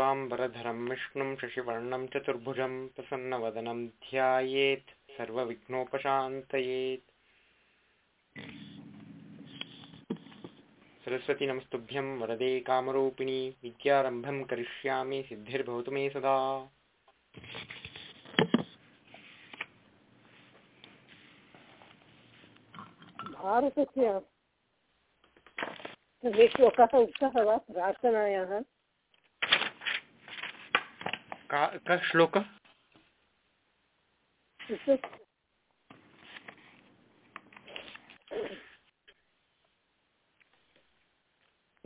शुक्लाम्बरधरं विष्णुं शशिवर्णं, चतुर्भुजं प्रसन्नवदनं ध्यायेत्। सर्वविघ्नोपशान्तयेत्। सरस्वती नमस्तुभ्यं वरदे कामरूपिणी, विद्यारम्भं करिष्यामि, सिद्धिर्भवतु मे सदा। सर्वे श्लोकाः उक्तः वा, प्रार्थनायाः? कः श्लोकः?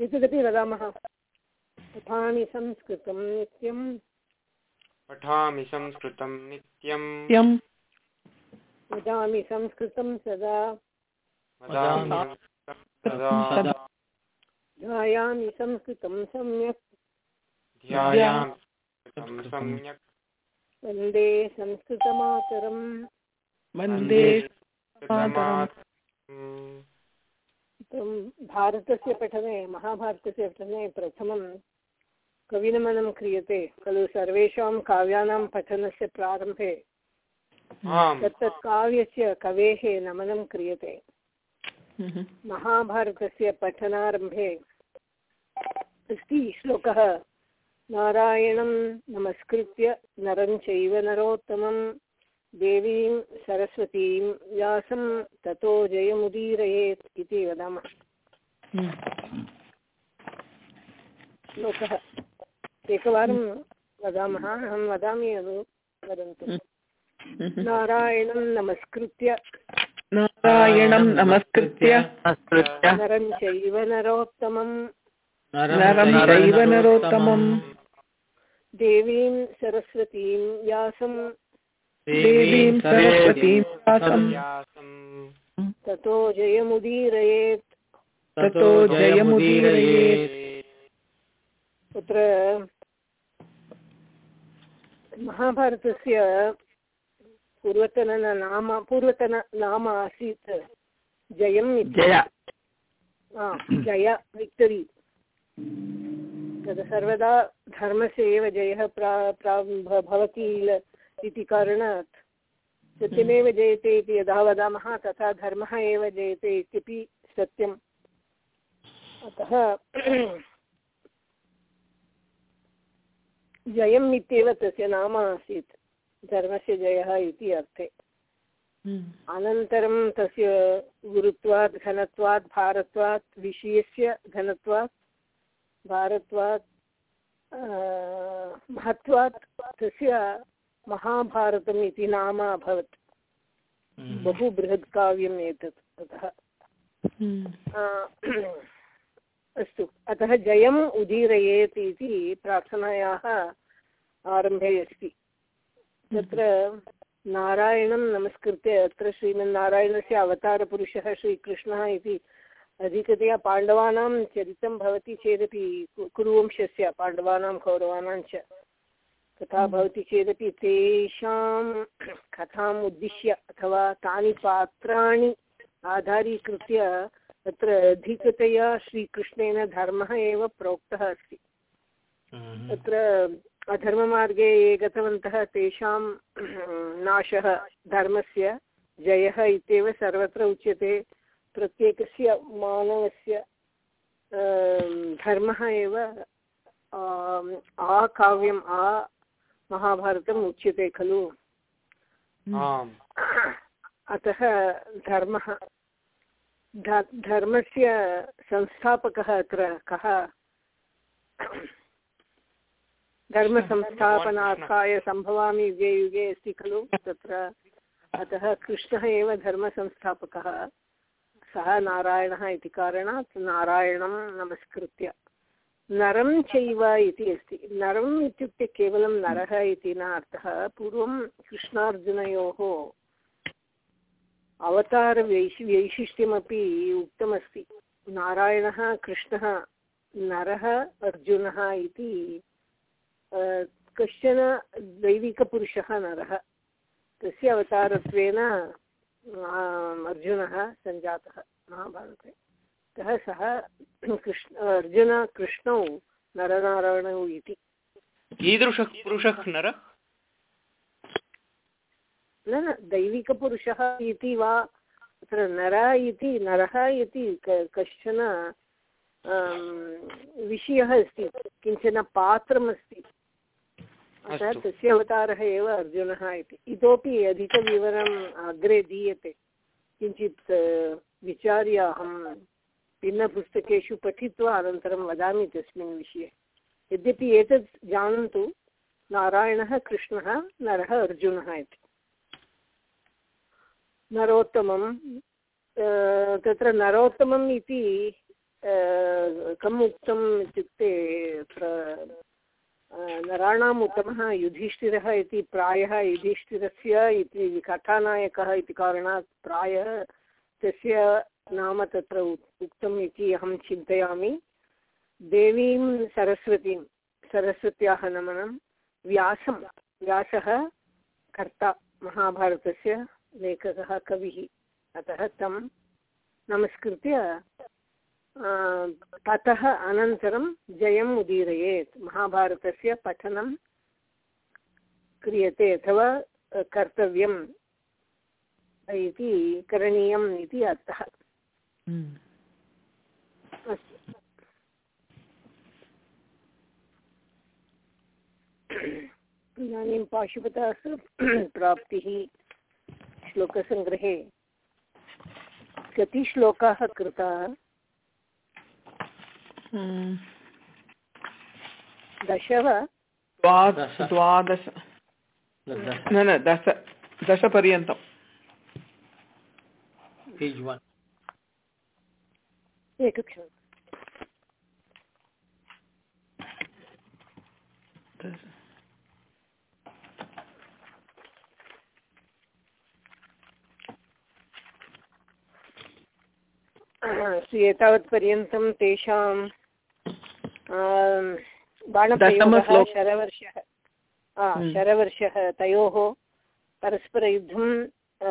एतदपि वदामः। पठामि संस्कृतं नित्यं पठामि संस्कृतं नित्यं वदामि संस्कृतं सदा। ध्यायामि संस्कृतं सम्यक्। सम्यक्। वंदे संस्कृतमातरम्। वंदे भारतस्य पठने महाभारतस्य पठने प्रथमं कविनमनं क्रियते खलु सर्वेषां काव्यानां पठनस्य प्रारम्भे। तत्तत् काव्यस्य कवेः नमनं क्रियते। महाभारतस्य पठनारम्भे। अस्ति श्लोकः। नारायणं नमस्कृत्य नरं चैव नरोत्तमं। देवीं सरस्वतीं व्यासं ततो जयमुदीरयेत् इति वदामः। श्लोकः। एकवारं वदामः अहं वदामि अनु वदन्तु। नारायणं नमस्कृत्य। नारायणं नमस्कृत्य। नरं चैव नरोत्तमं नरं चैव नरोत्तमम्। देवीं सरस्वतीं व्यासं। देवीं सरस्वतीं व्यासं ततो जयमुदीरयेत्। ततो जयमुदीरयेत्। तत्र महाभारतस्य पूर्वतननाम पूर्वतननाम आसीत् जयम् इति। जय। जय विक्टरि। तद् सर्वदा धर्मस्य एव जयः प्रा प्रा भवति इति कारणात्। सत्यमेव जयते इति यदा वदामः तथा धर्मः एव जयते इत्यपि सत्यम्। अतः जयम् इत्येव तस्य नाम आसीत् धर्मस्य जयः इति अर्थे। अनन्तरं तस्य गुरुत्वात् घनत्वात् भारत्वात् विषयस्य घनत्वात् भारत्वात् महत्वात् तस्य महाभारतम् इति नाम अभवत्। बहु बृहत् काव्यम् एतत् अतः अस्तु। अतः जयम् उदीरयेत् इति प्रार्थनायाः आरम्भे अस्ति। तत्र नारायणं नमस्कृत्य अत्र श्रीमन्नारायणस्य अवतारपुरुषः श्रीकृष्णः इति अधिकतया पाण्डवानां चरितं भवति चेदपि कुरुवंशस्य पाण्डवानां कौरवाणां च। तथा भवति चेदपि तेषां कथाम् उद्दिश्य अथवा तानि पात्राणि आधारीकृत्य तत्र अधिकतया श्रीकृष्णेन धर्मः एव प्रोक्तः अस्ति। तत्र अधर्ममार्गे ये गतवन्तः तेषां नाशः धर्मस्य जयः इत्येव सर्वत्र उच्यते। प्रत्येकस्य मानवस्य धर्मः एव आकाव्यम् आ महाभारतम् उच्यते खलु? अतः धर्मः धर्मस्य संस्थापकः अत्र कः? धर्मसंस्थापनार्थाय सम्भवामि युगे युगे अस्ति खलु तत्र। अतः कृष्णः एव धर्मसंस्थापकः। सः नारायणः इति कारणात् नारायणं नमस्कृत्य। नरं चैव इति अस्ति। नरम् इत्युक्ते केवलं नरः इति न अर्थः। पूर्वं कृष्णार्जुनयोः अवतारवैश वैशिष्ट्यमपि उक्तमस्ति। नारायणः, कृष्णः, नरः, अर्जुनः इति कश्चन दैविकपुरुषः नरः। तस्य अवतारत्वेन अर्जुनः सञ्जातः महाभारते। अतः सः? कृष्ण अर्जुन कृष्णौ नरनारायणौ इति। कीदृशः पुरुषः नरः? न न दैविकपुरुषः इति वा तत्र नर इति नरः इति कश्चन विषयः अस्ति। किंचन पात्रमस्ति। अतः। तस्य अवतारः एव अर्जुनः इति। इतोपि अधिकविवरणम् अग्रे दीयते। किञ्चित् विचार्य अहं भिन्नपुस्तकेषु पठित्वा अनन्तरं वदामि तस्मिन् विषये। यद्यपि एतत् जानन्तु, नारायणः, कृष्णः, नरः, अर्जुनः इति। नरोत्तमं तत्र नरोत्तमम् इति कम् उक्तम् इत्युक्ते नराणाम् उत्तमः, युधिष्ठिरः इति प्रायः, युधिष्ठिरस्य इति कथानायकः इति कारणात् प्रायः तस्य नाम तत्र उक्- उक्तम् इति अहं चिन्तयामि। देवीं सरस्वतीं, सरस्वत्याः नमनं, व्यासं, व्यासः कर्ता, महाभारतस्य लेखकः, कविः। अतः तं नमस्कृत्य ततः अनन्तरं जयम् उदीरयेत्। महाभारतस्य पठनं क्रियते अथवा कर्तव्यम् इति करणीयम् इति अर्थः। अस्तु। इदानीं पाशुपतासु प्राप्तिः श्लोकसङ्ग्रहे। कति श्लोकाः कृताः? हम्म। दश। वा द्वा- द्वादश। न न दश। दशपर्यन्तं पेज् वन् एकक्षणम्। एतावत्पर्यन्तं तेषां बाणप्रयोगः शरवर्षः। हम्म। शरवर्षः तयोः परस्परयुद्धं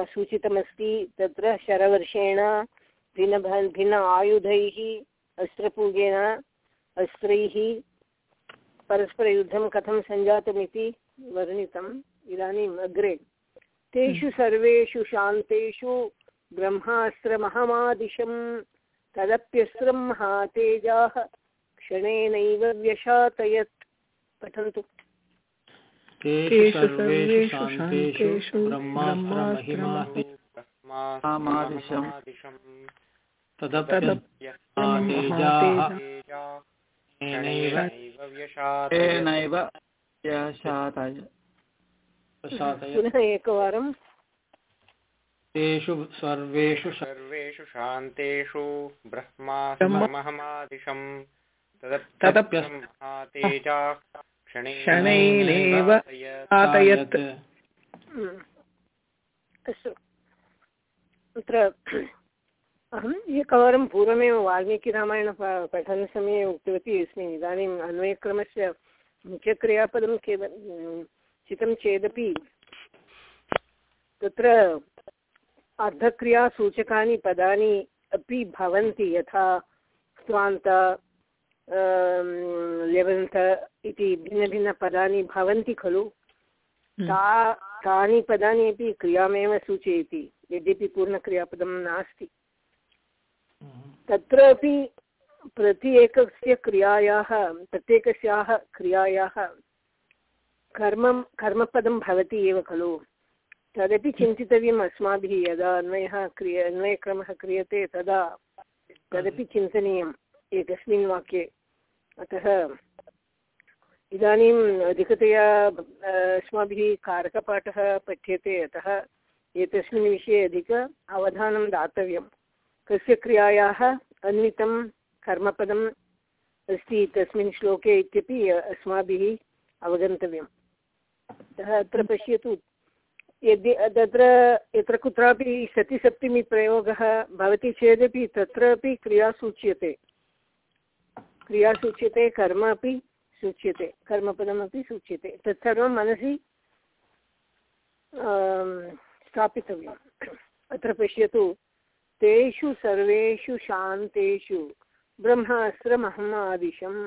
सूचितमस्ति तत्र शरवर्षेण भिन्न भिन्न आयुधैः अस्त्रपूजेन अस्त्रैः परस्परयुद्धं कथं सञ्जातमिति वर्णितम् इदानीम् अग्रे। तेषु सर्वेषु शान्तेषु ब्रह्मास्त्रमहमादिशं तदप्यस्त्रं महातेजाः क्षणेनैव व्यशातयत्। पठन्तु। पुनः एकवारं तेषु सर्वेषु सर्वेषु शान्तेषु ब्रह्मा ब्रह्मास्महमादिशं महातेजा क्षणैनेव क्षणैः आतयत्। हम्म। अस्तु। अत्र अहम् एकवारं पूर्वमेव वाल्मीकिरामायण पठनसमये उक्तवती अस्मि। इदानीम् अन्वयक्रमस्य मुख्यक्रियापदं केवलं चितं चेदपि तत्र अर्धक्रियासूचकानि पदानि अपि भवन्ति यथा स्वान्त ल्यवन्त इति भिन्नभिन्नपदानि भवन्ति खलु? ता तानि पदानि अपि क्रियामेव सूचयति यद्यपि पूर्णक्रियापदं नास्ति। तत्रापि प्रति एकस्य क्रियायाः प्रत्येकस्याः क्रियायाः कर्मं कर्मपदं भवति एव खलु। तदपि चिन्तितव्यम् अस्माभिः यदा अन्वयः क्रिय अन्वयक्रमः क्रियते तदा। तदपि चिन्तनीयम्। एकस्मिन् वाक्ये। अतः इदानीम् अधिकतया अस्माभिः कारकपाठः पठ्यते, अतः एतस्मिन् विषये अधिक अवधानं दातव्यं कस्य क्रियायाः अन्वितं कर्मपदम् अस्ति तस्मिन् श्लोके इत्यपि अस्माभिः अवगन्तव्यम्। अतः अत्र पश्यतु। यदि, तत्र, यत्र कुत्रापि सतिसप्तमीप्रयोगः भवति चेदपि तत्रापि क्रिया सूच्यते। क्रिया सूच्यते कर्म अपि सूच्यते कर्मपदमपि सूच्यते। तत्सर्वं मनसि आम्, स्थापितव्यम्। अत्र पश्यतु तेषु सर्वेषु शान्तेषु ब्रह्मास्त्रमहम् आदिशम्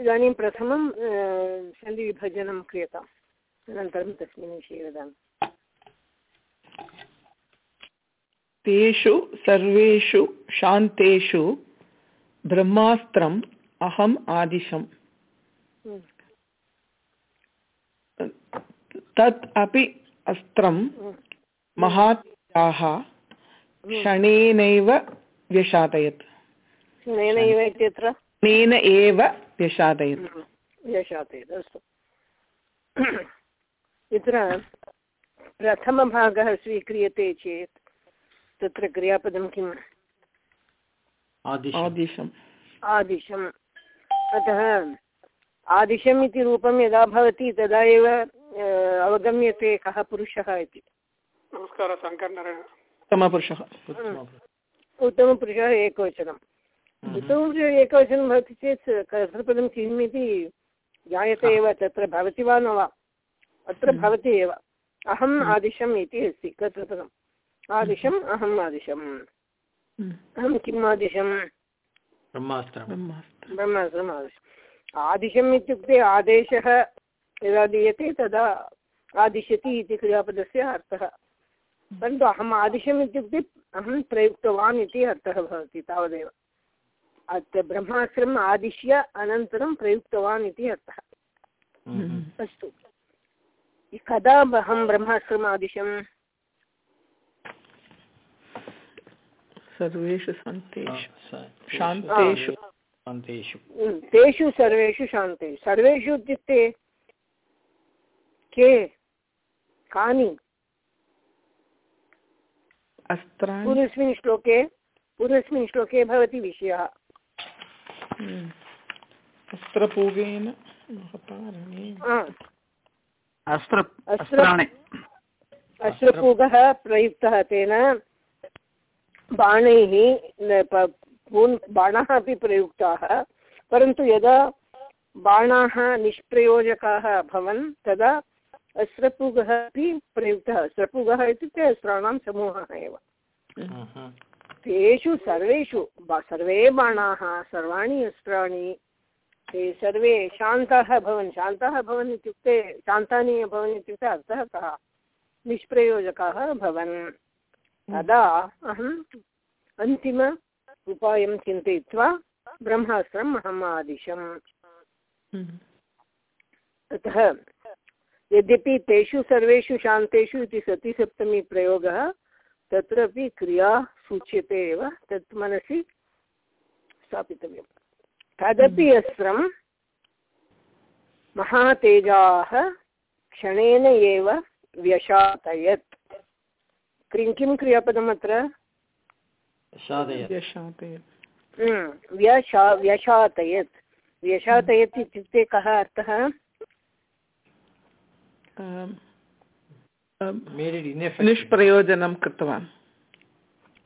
इदानीं प्रथमं सन्धिविभजनं क्रियताम्। अनन्तरं तस्मिन् विषये वदामि। तेषु सर्वेषु शान्तेषु ब्रह्मास्त्रम् अहम् आदिशम्। तत् अपि अस्त्रं। महात्याः क्षणेनैव व्यशातयत् इत्यत्र क्षणेन एव व्यशातयत् यशातेत् अस्तु यत्र प्रथमभागः स्वीक्रियते चेत् तत्र क्रियापदं किम् आदिशम्। आदिशम्। अतः आदिशम् इति रूपं यदा भवति तदा एव अवगम्यते कः पुरुषः इति। नमस्कारः शङ्करनारायण। उत्तमपुरुषः। उत्तमपुरुषः एकवचनम् उत्तमपुरुषः एकवचनं। भवति चेत् कर्तृपदं किम् इति ज्ञायते एव तत्र भवति वा न वा? अत्र भवति एव। अहम् आदिशम् इति अस्ति कर्तृपदम्। आदिशम् अहम् आदिशम्। अहं किम् आदिशम्? ब्रह्मास्त्रम्। आदिशम्। आदिशम् इत्युक्ते आदेशः यदा दीयते तदा आदिशति इति क्रियापदस्य अर्थः। परन्तु अहम् आदिशम् इत्युक्ते अहं प्रयुक्तवान् इति अर्थः भवति तावदेव। अत्र ब्रह्मास्त्रम् आदिश्य अनन्तरं प्रयुक्तवान् इति अर्थः। अस्तु। कदा अहं ब्रह्मास्त्रम् आदिशम्? सर्वेषु शान्तेषु। शान्तेषु। तेषु सर्वेषु शान्तेषु सर्वेषु इत्युक्ते के? कानि? अस्त्राणि। पूर्वस्मिन् श्लोके पूर्वस्मिन् श्लोके भवति विषयः। अस्त्रपूगेन महतारणेन आ, अस्त्र अस्त्र- प्रयुक्तः तेन। बाणैः बाणाः अपि प्रयुक्ताः परन्तु यदा बाणाः निष्प्रयोजकाः अभवन् तदा अस्त्रपूगः अपि प्रयुक्तः। अस्त्रपूगः इत्युक्ते अस्त्राणां समूहः एव. तेषु सर्वेषु सर्वे बाणाः सर्वाणि अस्त्राणि ते सर्वे शान्ताः भवन् शान्ताः भवन् इत्युक्ते शान्तानि अभवन् इत्युक्ते अर्थः कः? निष्प्रयोजकाः भवन् तदा अहम् अन्तिम उपायं चिन्तयित्वा ब्रह्मास्त्रम् अहम् आदिशम्। हम्म। अतः यद्यपि तेषु सर्वेषु शान्तेषु इति सतिसप्तमी प्रयोगः तत्रापि क्रिया सूच्यते एव तत् मनसि स्थापितव्यं तदपि अस्त्रं महातेजाः क्षणेन एव व्यशातयत्। क्रिं किं क्रियापदम् अत्र? साधयत् यशातयत् हम्म, व्यशा व्यशातयत् व्यशातयत् इत्युक्ते कः अर्थः? निष्प्रयोजनं कृतवान्।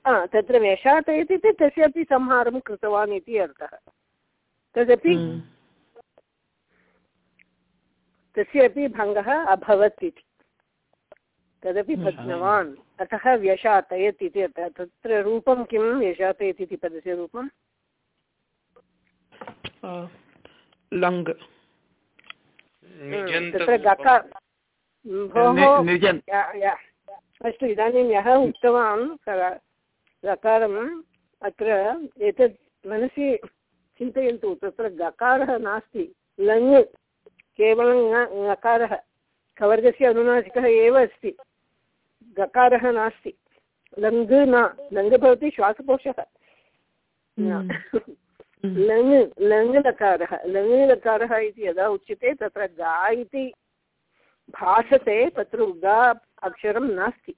हा, तत्र व्यशातयत् इति तस्यापि संहारं कृतवान् इति अर्थः। तदपि हम्म। तस्यापि भङ्गः अभवत् इति। तदपि भग्नवान् अतः व्यशातयत् इति अर्थः तत्र रूपं किं व्यशातयत् इति पदस्य रूपं लङ् तत्र गका भोः। नि- निजन् या- या- अस्तु इदानीं यः उक्तवान् गकारम् अत्र एतत् मनसि चिन्तयन्तु तत्र गकारः नास्ति। लङ् केवलं ङकारः कवर्गस्य अनुनासिकः एव अस्ति। गकारः नास्ति। लङ् न लङ् भवति श्वासकोशः। न। लङ् लङ् लकारः लङ् लकारः इति यदा उच्यते तत्र गा इति भासते तत्र गा अक्षरं नास्ति।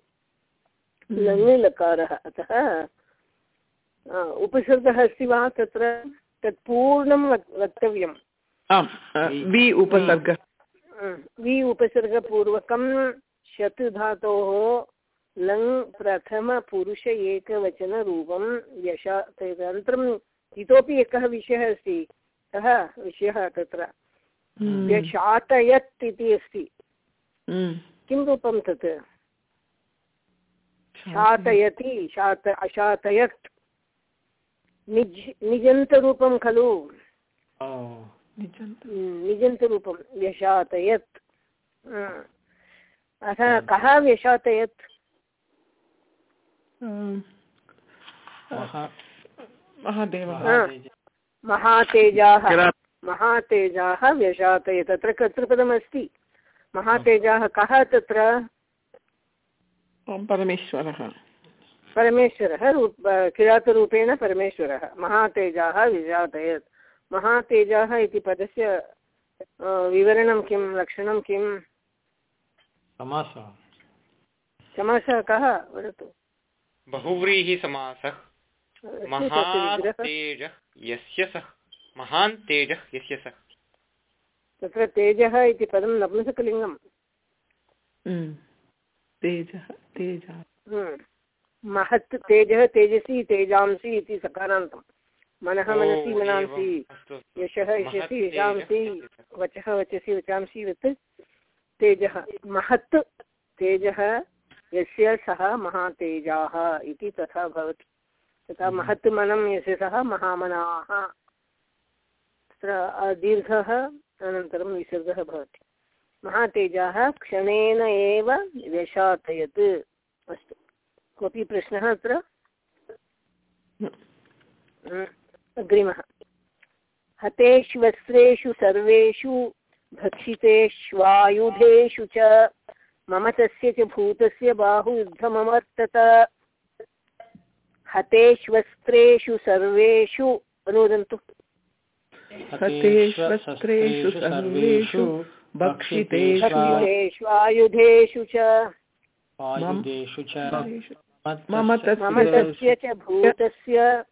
लङ् लकारः अतः उपसर्गः अस्ति वा तत्र तत् पूर्णं वक् वक्तव्यम्। आम् आ, वि उपसर्गः। वि उपसर्गपूर्वकं शत् धातोः लङ् प्रथमपुरुष एकवचनरूपं यशा तदनन्तरम् इतोपि एकः विषयः अस्ति कः विषयः तत्र? हम्म। व्यशातयत् इति अस्ति। हम्म। किं रूपं तत्? शातयति। शात अशातयत्। निज् निजन्तरूपं खलु। oh निजन्तरूपं। व्यशातयत् अतः कः व्यशातयत् अं, महा- महादेवः हा. महातेजाः। महातेजाः व्यशातय तत्र कर्तृपदमस्ति महातेजाः कः तत्र? परमेश्वरः। परमेश्वरः रूप किरातरूपेण परमेश्वरः। महातेजाः विजातयत् महातेजाः इति पदस्य विवरणं किं? लक्षणं किं समासः। समासः कः? वदतु। बहुव्रीहिसमासः विग्रहः। महातेजः यस्य सः। महान् तेजः यस्य सः। तत्र तेजः इति पदं नपुंसकलिङ्गं हम्म। तेजः तेजः। महत् तेजः तेजसी तेजांसि इति सकारान्तं। मनः मनसि मनांसि। यशः यशसि यशांसि। वचः वचसि वचांसि वत्। तेजः महत् तेजः यस्य सः महातेजाः इति तथा भवति। तथा महत् मनं यस्य सः महामनाः। तत्र दीर्घः अनन्तरं विसर्गः भवति। महातेजाः क्षणेन एव व्यशातयत् अस्तु। कोऽपि प्रश्नः अत्र? हम्म, अग्रिमः। हतेष्वस्त्रेषु सर्वेषु भक्षितेष्वायुधेषु च। मम तस्य च भूतस्य बाहुयुद्धमवर्तत हतेष्वस्त्रेषु सर्वेषु अनुवदन्तु हतेष्वस्त्रेषु सर्वेषु भक्षितेष्वायुधेषु च। मम तस्य च भूतस्य।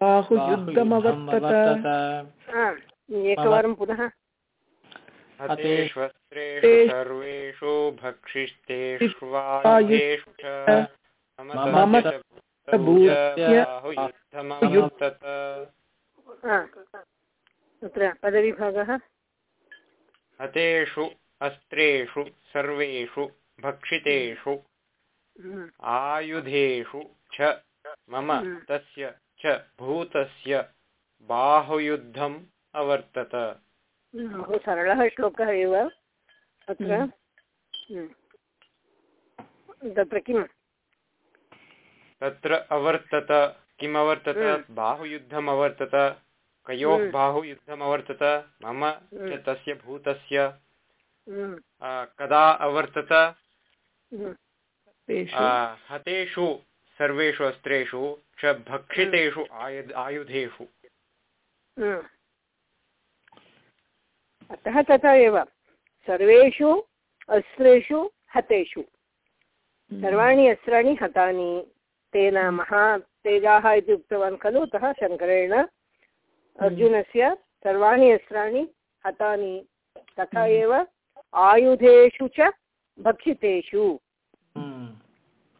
बाहुयुद्धमवर्तत। एकवारं पुनः। हतेष्वस्त्रेषु सर्वेषु मम तत्र पदविभागः? हतेषु अस्त्रेषु सर्वेषु भक्षितेषु हम्म, आयुधेषु च मम हम्म। तस्य च भूतस्य बाहुयुद्धम् अवर्तत। बहु सरलः श्लोकः एव अत्र हम्म। तत्र किम्? तत्र अवर्तत किम् अवर्तत? हम्म। बाहुयुद्धम् अवर्तत। कयोः हम्म। बाहुयुद्धम् अवर्तत? मम च हम्म। तस्य भूतस्य। कदा अवर्तत? हतेषु सर्वेषु अस्त्रेषु च भक्षितेषु आयुध आयुधेषु। अतः तथा एव। सर्वेषु अस्त्रेषु हतेषु। सर्वाणि अस्त्राणि हतानि। तेन महातेजाः इति उक्तवान् खलु अतः शङ्करेण अर्जुनस्य सर्वाणि अस्त्राणि हतानि। तथा एव आयुधेषु च भक्षितेषु। हम्म।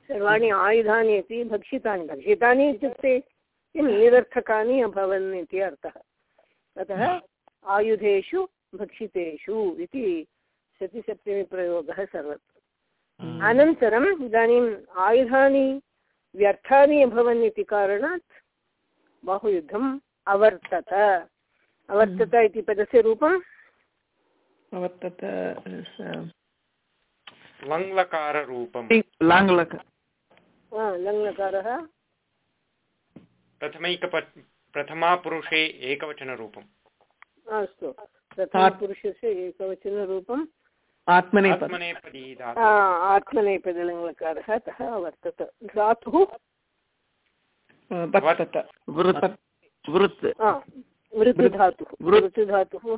सर्वाणि आयुधानि अपि भक्षितानि। भक्षितानि इत्युक्ते किं? निरर्थकानि अभवन् इति अर्थः। अतः आयुधेषु भक्षितेषु इति शतिसप्तमीप्रयोगः सर्वत्र। अनन्तरम् इदानीम् आयुधानि व्यर्थानि अभवन् इति कारणात् बाहुयुद्धम् अवर्तत। अवर्तत इति पदस्य रूपं अवर्तत स- लङ्लकाररूपम्। लाङ्लक। लङ्लकारः। प्रथमैकप प्रथमापुरुषे एकवचनरूपम्। अस्तु। प्रथमपुरुषस्य एकवचनरूपं आत्मनेपद आत्मनेपदी आ, धातुः आत्मनेपदलङ्लकारः अतः धातुः वर्तत वृत् वृत् आ, वृत्तिधातुः वृत्- वृत्तिधातुः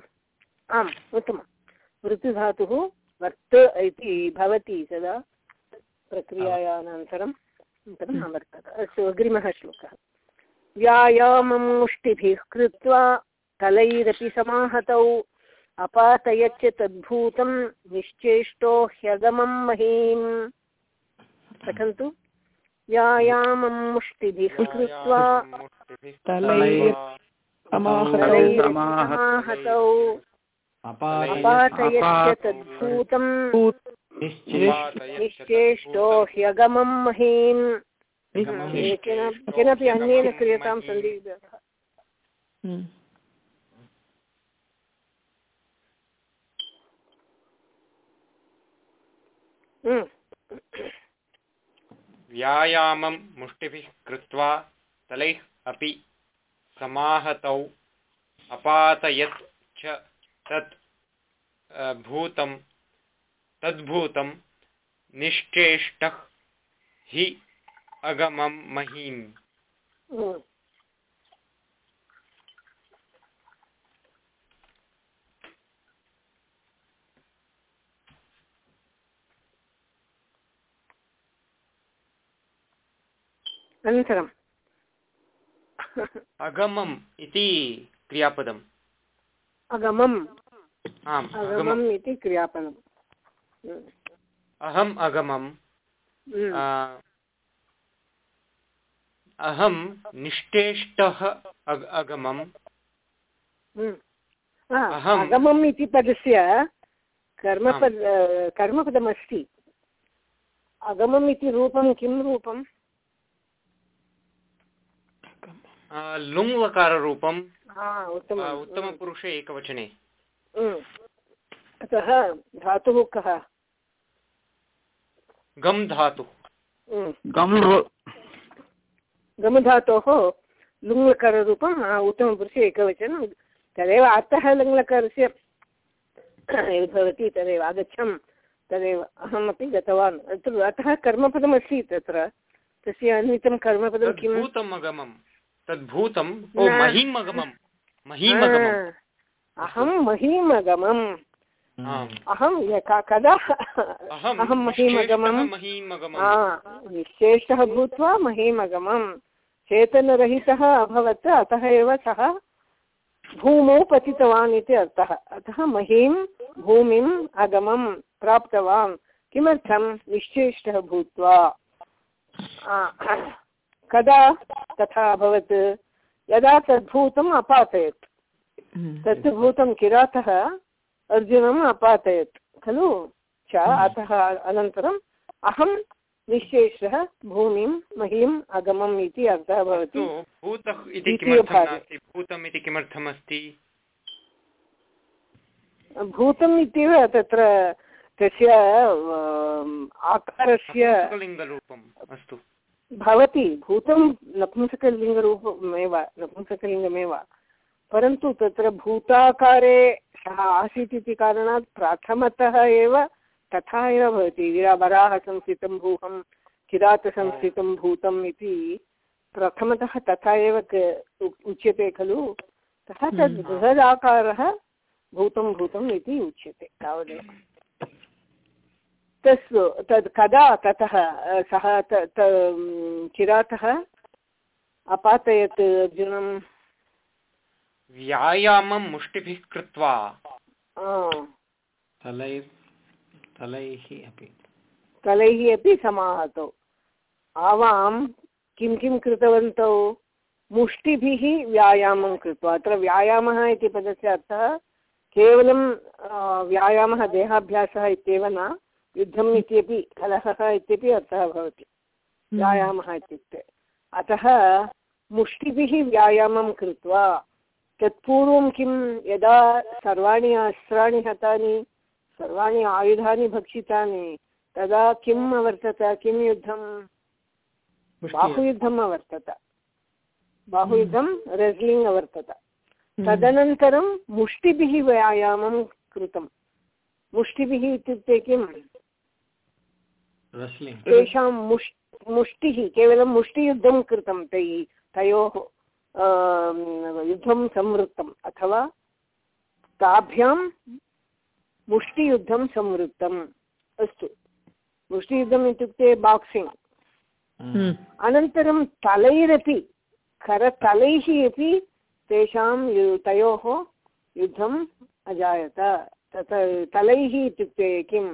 आम् उत्तमं वृत्तिधातुः वर्त इति भवति सदा अवर्तत अस्तु अग्रिमः श्लोकः व्यायामं मुष्टिभिः कृत्वा कलैरपि समाहतौ अपातयच्च तद्भूतं निश्चेष्टो ह्यगमं महीम्। पठन्तु। व्यायामं मुष्टिभिः कृत्वा समाहतौ अपातयच्च तद्भूतं निश्चेष्टो ह्यगमं महीम्। केनापि अन्येन क्रियतां सन्धिविभागः व्यायामं मुष्टिभिः कृत्वा तलैः अपि समाहतौ अपातयत् च तत् भूतं, तद्भूतं निश्चेष्टः हि अगमं महीम्। अनन्तरम् अगमम् इति क्रियापदम्। अगमम्। आम् अगमम्। इति क्रियापदम्। अहम् अगमम्। हम्म। अहं निष्टेष्टः अगमम्। हम्म। अगमम् इति पदस्य कर्मपद कर्मपदमस्ति। अगमम् इति रूपं किं रूपम्? आ, लुङ् लकाररूपं हा आ, उत्तमम्। उत्तमपुरुषे एकवचने। हम्म। अतः धातुः कः? गम् धातुः। हम्म। गम् गमधातोः लुङ्लकाररूपम् उत्तमपुरुषे एकवचनं। तदेव अतः लङ्लकारस्य भवति तदेव आगच्छं तदेव अहमपि गतवान्। अतः कर्मपदमस्ति तत्र। तस्य अन्वितं कर्मपदं किम्? तद्भूतम् अगमम् तद्भूतम् ओ न. महीम् अगमम् महीम् अगमम् आ, अहं महीम् अगमम् आम्। अहं कदा? अहं महीम् निश्चेष्टः अगमम् महीम् आ, अगमम् निश्चेष्टः भूत्वा महीम् अगमम् चेतनरहितः अभवत् अतः एव सः भूमौ पतितवान् इति अर्थः। अतः महीं भूमिम् अगमं प्राप्तवान्। किमर्थं? निश्चेष्टः भूत्वा। कदा तथा अभवत् यदा तद्भूतम् अपातयत्। हम्म। तत् भूतं किरातः अर्जुनम् अपातयत् खलु? च अतः अनन्तरम् अहं निश्चेषः भूमिं महीम् अगमम् इति अर्थः भवति। तो भूतः इति द्वितीयभागे। किमर्थं नास्ति? भूतम् इति किमर्थम् अस्ति? भूतम् इत्येव तत्र तस्य आकारस्य नपुंसकलिङ्गरूपम् अस्तु। भवति भूतं नपुंसकलिङ्गरूपमेव नपुंसकलिङ्गमेव। परन्तु तत्र भूताकारे सः आसीत् इति कारणात् प्रथमतः एव तथा एव भवति। विरा- भूहं किरातसंस्थितं भूतम् इति प्रथमतः तथा एव उच्यते खलु। तथा तद् बृहदाकारः भूतं भूतम् इति उच्यते तावदेव। तस्सु तद् कदा ततः सः किरातः अपातयत् अर्जुनं व्यायामं मुष्टिभिः कृत्वा। तलैः अपि। तलैः अपि समाहतौ। आवां किं किं कृतवन्तौ? मुष्टिभिः व्यायामं कृत्वा। अत्र व्यायामः इति पदस्य अर्थः केवलं व्यायामः देहाभ्यासः इत्येव न। युद्धम् इत्यपि कलहः इत्यपि अर्थः भवति। व्यायामः इत्युक्ते। अतः मुष्टिभिः व्यायामं कृत्वा तत्पूर्वं किं यदा सर्वाणि अस्त्राणि हतानि सर्वाणि आयुधानि भक्षितानि तदा किम् अवर्तत किं युद्धं? बाहुयुद्धम् अवर्तत। बाहुयुद्धं रेस्लिङ्ग् अवर्तत। तदनन्तरं मुष्टिभिः व्यायामं कृतं मुष्टिभिः इत्युक्ते किं तेषां मुष् मुष्टिः केवलं मुष्टियुद्धं कृतं तैः तयोः युद्धं संवृत्तम् अथवा ताभ्यां मुष्टियुद्धं संवृत्तम्। अस्तु। मुष्टियुद्धम् इत्युक्ते बाक्सिङ्ग् हम्म। अनन्तरं तलैरपि करतलैः अपि तेषां तयोः युद्धम् अजायत। तत् तलैः इत्युक्ते किं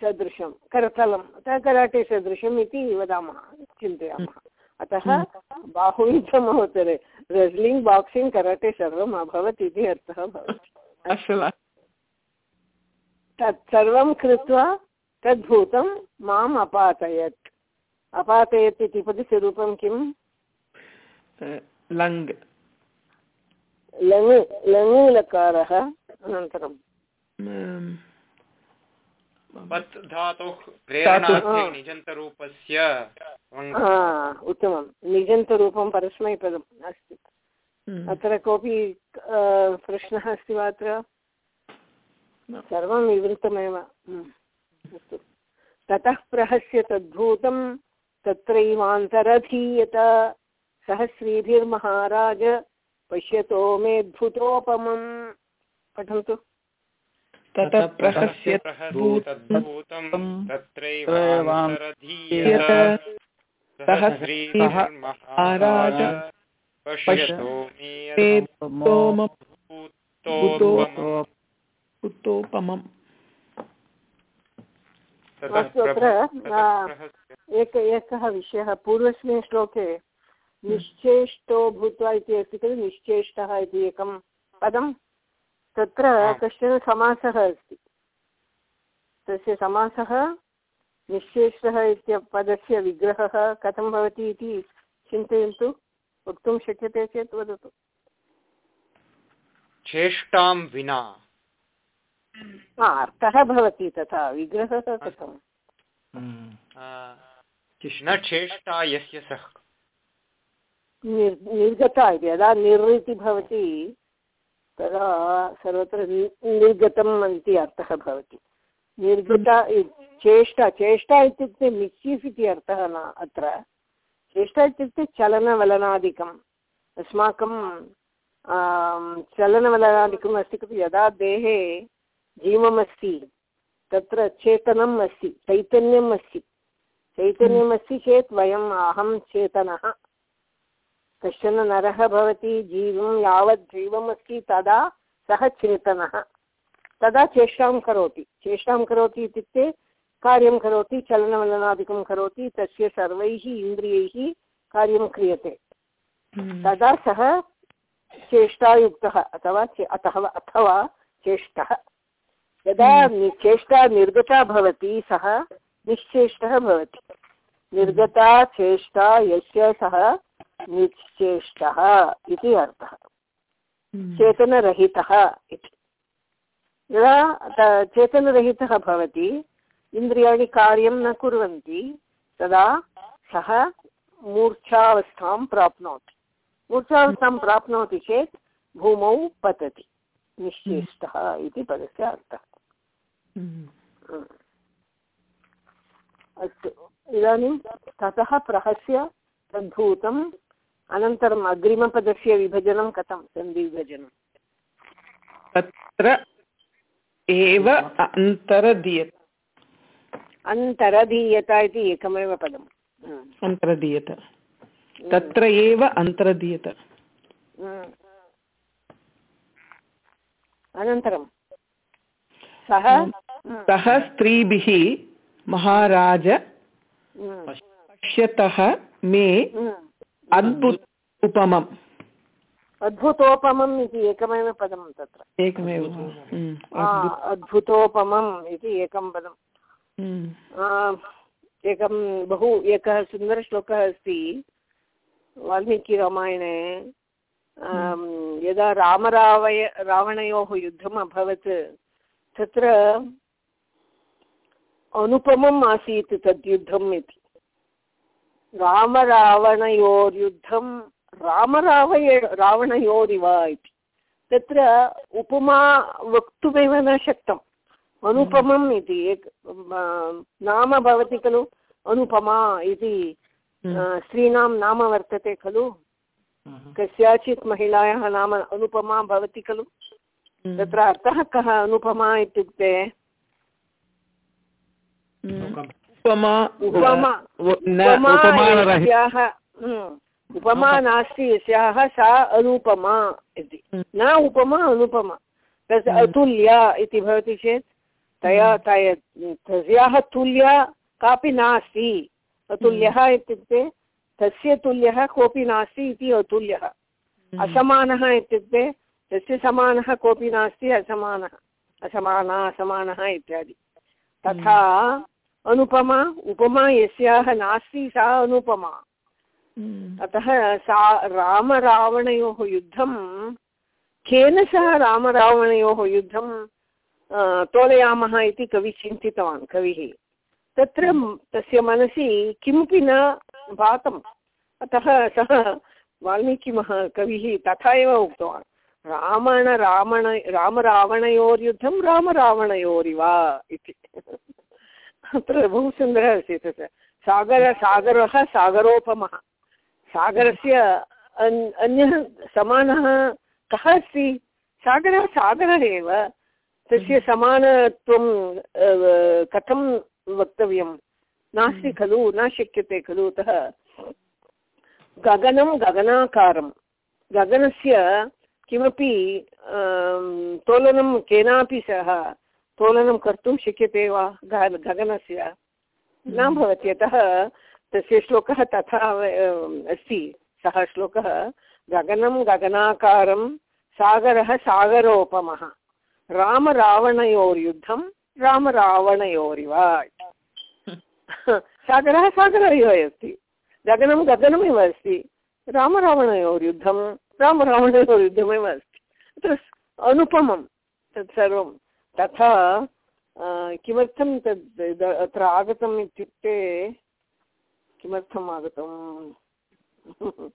सदृशं करतलं कराटे सदृशम् इति वदामः चिन्तयामः। अतः बाहुयुद्धम् अवतरे रेस्लिङ्ग् बाक्सिङ्ग् कराटे सर्वम् अभवत् इति अर्थः भवति। तत् सर्वं कृत्वा तद्भूतं माम् अपातयत्। अपातयत् इति पदस्य रूपं किं अ, लङ् लङु लङु लकारः अनन्तरं पत् धातोः प्रेरणार्थे। निजन्तरूपस्य उत्तमं. निजन्तरूपं परस्मैपदम् अस्ति। हम्म। अत्र कोऽपि प्रश्नः अस्ति वा अत्र? सर्वं विवृतमेव। हम्म, अस्तु। ततः प्रहस्य तद्भूतं तत्रैवान्तरधीयत। सहस्रीभिर्महाराज पश्यतो मेद्भुतोपमम् पठन्तु। ततः प्रहस्य तत्रैवान्तरधीयत पश्यतो मे अस्तु, अत्र, एक एकः विषयः पूर्वस्मिन् श्लोके निश्चेष्टो भूत्वा इति अस्ति खलु निश्चेष्टः इति एकं पदं तत्र। कश्चन समासः अस्ति। तस्य समासः निश्चेष्टः इत्यपदस्य विग्रहः कथं भवति इति चिन्तयन्तु वक्तुं शक्यते चेत् वदतु। चेष्टां विना। अर्थः भवति तथा विग्रहः कथम्? आ, न चेष्टा यस्य सः। निर् निर्गता इति यदा निर् इति भवति तदा सर्वत्र निर्गतम् इति अर्थः भवति। निर्गता चेष्टा चेष्टा इत्युक्ते मिस्चीफ् इति अर्थः न अत्र। चेष्टा इत्युक्ते चलनवलनादिकम्। अस्माकं चलनवलनादिकम् अस्ति खलु। यदा देहे जीवमस्ति, तत्र चेतनम् अस्ति, चैतन्यम् अस्ति। चैतन्यम् चेत् वयम् अहं चेतनः। कश्चन नरः भवति जीवं यावत् जीवमस्ति तदा सः चेतनः। तदा चेष्टां करोति। चेष्टां करोति इत्युक्ते कार्यं करोति चलनवलनादिकं करोति तस्य सर्वैः इन्द्रियैः कार्यं क्रियते। तदा सः चेष्टायुक्तः अथवा चे- अतः अथवा चेष्टः। यदा चेष्टा निर्गता भवति सः निश्चेष्टः भवति। निर्गता चेष्टा यस्य सः निश्चेष्टः इति अर्थः। चेतनरहितः इति। यदा चेतनरहितः भवति इन्द्रियाणि कार्यं न कुर्वन्ति तदा सः मूर्छावस्थां प्राप्नोति। मूर्छावस्थां प्राप्नोति चेत् भूमौ पतति निश्चेष्टः इति पदस्य अर्थः। हम्म। अस्तु इदानीं ततः प्रहस्य तद्भूतम् अनन्तरम् अग्रिमपदस्य विभजनं कथं? सन्धिविभजनं तत्र एव अन्तरदीयत। अन्तरधीयता इति एकमेव पदम्। हम्म, अन्तरदीयत। तत्र एव अन्तरदीयत। हम्म। अनन्तरं सः? हम्म, सः स्त्रीभिः महाराज हम्म, पश्यतः मे हम्म। अद्भुत उपमम् अद्भुतोपमम् इति एकमेव पदं तत्र। एकमेव। हम्म, अद्भुतोपमम् इति एकं पदम्। हम्म, एकं बहु एकः सुन्दरश्लोकः अस्ति वाल्मीकिरामायणे। यदा रामरावय रावणयोः युद्धम् अभवत् तत्र अनुपमम् आसीत् तद्युद्धम् इति। रामरावणयोर्युद्धं रामरावय रावणयोरिव इति। तत्र उपमा वक्तुमेव न शक्तम्। अनुपमम् इति एक नाम भवति खलु अनुपमा इति अ, स्त्रीणां नाम वर्तते खलु। कस्याचित् महिलायाः नाम अनुपमा भवति खलु। तत्र अर्थः कः अनुपमा इत्युक्ते? उपमा उपमा न उपमा हम्म, उपमा नास्ति यस्याः सा अनुपमा इति। न उपमा अनुपमा। तस्य अतुल्या इति भवति चेत् तया तय तस्याः तुल्या कापि नास्ति। अतुल्यः इत्युक्ते तस्य तुल्यः कोऽपि नास्ति इति अतुल्यः। असमानः इत्युक्ते तस्य समानः कोऽपि नास्ति असमानः। असमानः असमानः इत्यादि। तथा अनुपमा उपमा यस्याः नास्ति सा अनुपमा। अतः सा रामरावणयोः युद्धं केन सह रामरावणयोः युद्धं तोलयामः इति कवि चिन्तितवान् कविः। तत्र म- तस्य मनसि किमपि न भातम्। अतः सः वाल्मीकिमः कविः तथा एव उक्तवान्। रामण रामण रामरावणयोर्युद्धं रामरावणयोरिव इति। अत्र बहु सुन्दरः अस्ति तत्र। सागर सागरः सागरोपमः। सागरस्य अन् अन्यः समानः कः अस्ति? सागरः सागरः एव तस्य समानत्वं कथं वक्तव्यं? नास्ति खलु न शक्यते खलु। अतः गगनं गगनाकारं। गगनस्य किमपि तोलनं केनापि सह तोलनं कर्तुं शक्यते वा गगनस्य न भवति। अतः तस्य श्लोकः तथा अं, अस्ति। सः श्लोकः गगनं गगनाकारं सागरः सागरोपमः। रामरावणयोर्युद्धं रामरावणयोरिव सागरः सागरः एव अस्ति। गगनं गगनमेव अस्ति। रामरावणयोर्युद्धं रामरावणयोर्युद्धमेव अस्ति। तत्र अनुपमं तत्सर्वं तथा किमर्थं तद् अत्र आगतम् इत्युक्ते किमर्थम् आगतम्?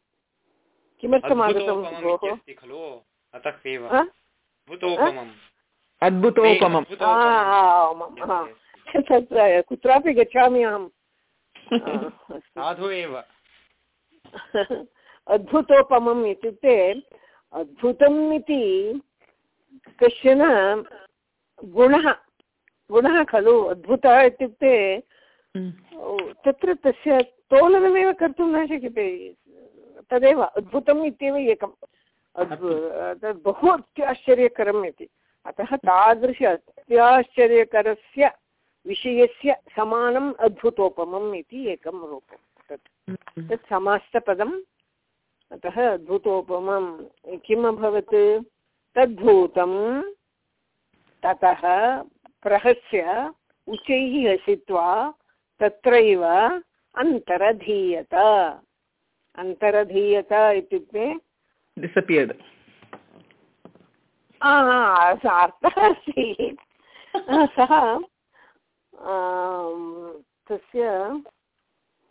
किमर्थम् आगतं भोः? खलु अतः एव। अद्भुतोपमम्. तत्र कुत्रापि गच्छामि अहं। साधु एव। अद्भुतोपमम् इत्युक्ते अद्भुतम् इति कश्चन गुणः गुणः खलु अद्भुतः इत्युक्ते ओ, तत्र तस्य तोलनमेव कर्तुं न शक्यते तदेव अद्भुतम् इत्येव एकम्। तद् बहु अत्याश्चर्यकरम् इति। अतः तादृश अत्याश्चर्यकरस्य विषयस्य समानम् अद्भुतोपमम् इति एकं रूपं। तत् तत् समास्तपदम् अतः अद्भुतोपमं किम् अभवत् तद्भूतं ततः प्रहस्य उच्चैः हसित्वा तत्रैव अन्तरधीयत। अन्तरधीयत इत्युक्ते डिसपियर्ड् अर्थः अस्ति। सः तस्य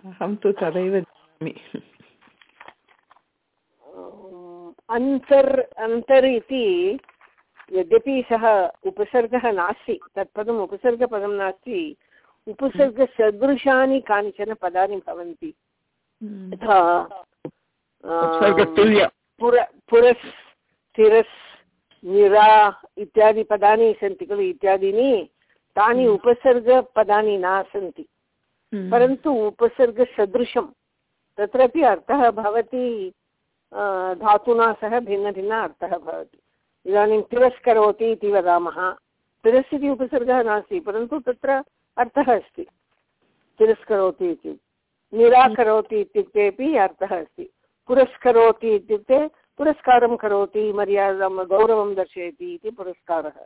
अहं तु तदैव जानामि। अन्तर् अन्तर् इति यद्यपि सः उपसर्गः नास्ति तत्पदम् उपसर्गपदं नास्ति उपसर्गसदृशानि कानिचन पदानि भवन्ति। यथा पुर पुरस् तिरस् निरा इत्यादि पदानि सन्ति खलु इत्यादीनि तानि उपसर्गपदानि न सन्ति। परन्तु उपसर्गसदृशं तत्रापि अर्थः भवति धातुना सह भिन्नभिन्न अर्थः भवति। इदानीं तिरस्करोति इति वदामः। तिरस् इति उपसर्गः नास्ति परन्तु तत्र अर्थः अस्ति। तिरस्करोति इति। निराकरोति इत्युक्तेपि अर्थः अस्ति। पुरस्करोति इत्युक्ते पुरस्कारं करोति मर्यादां गौरवं दर्शयति इति पुरस्कारः।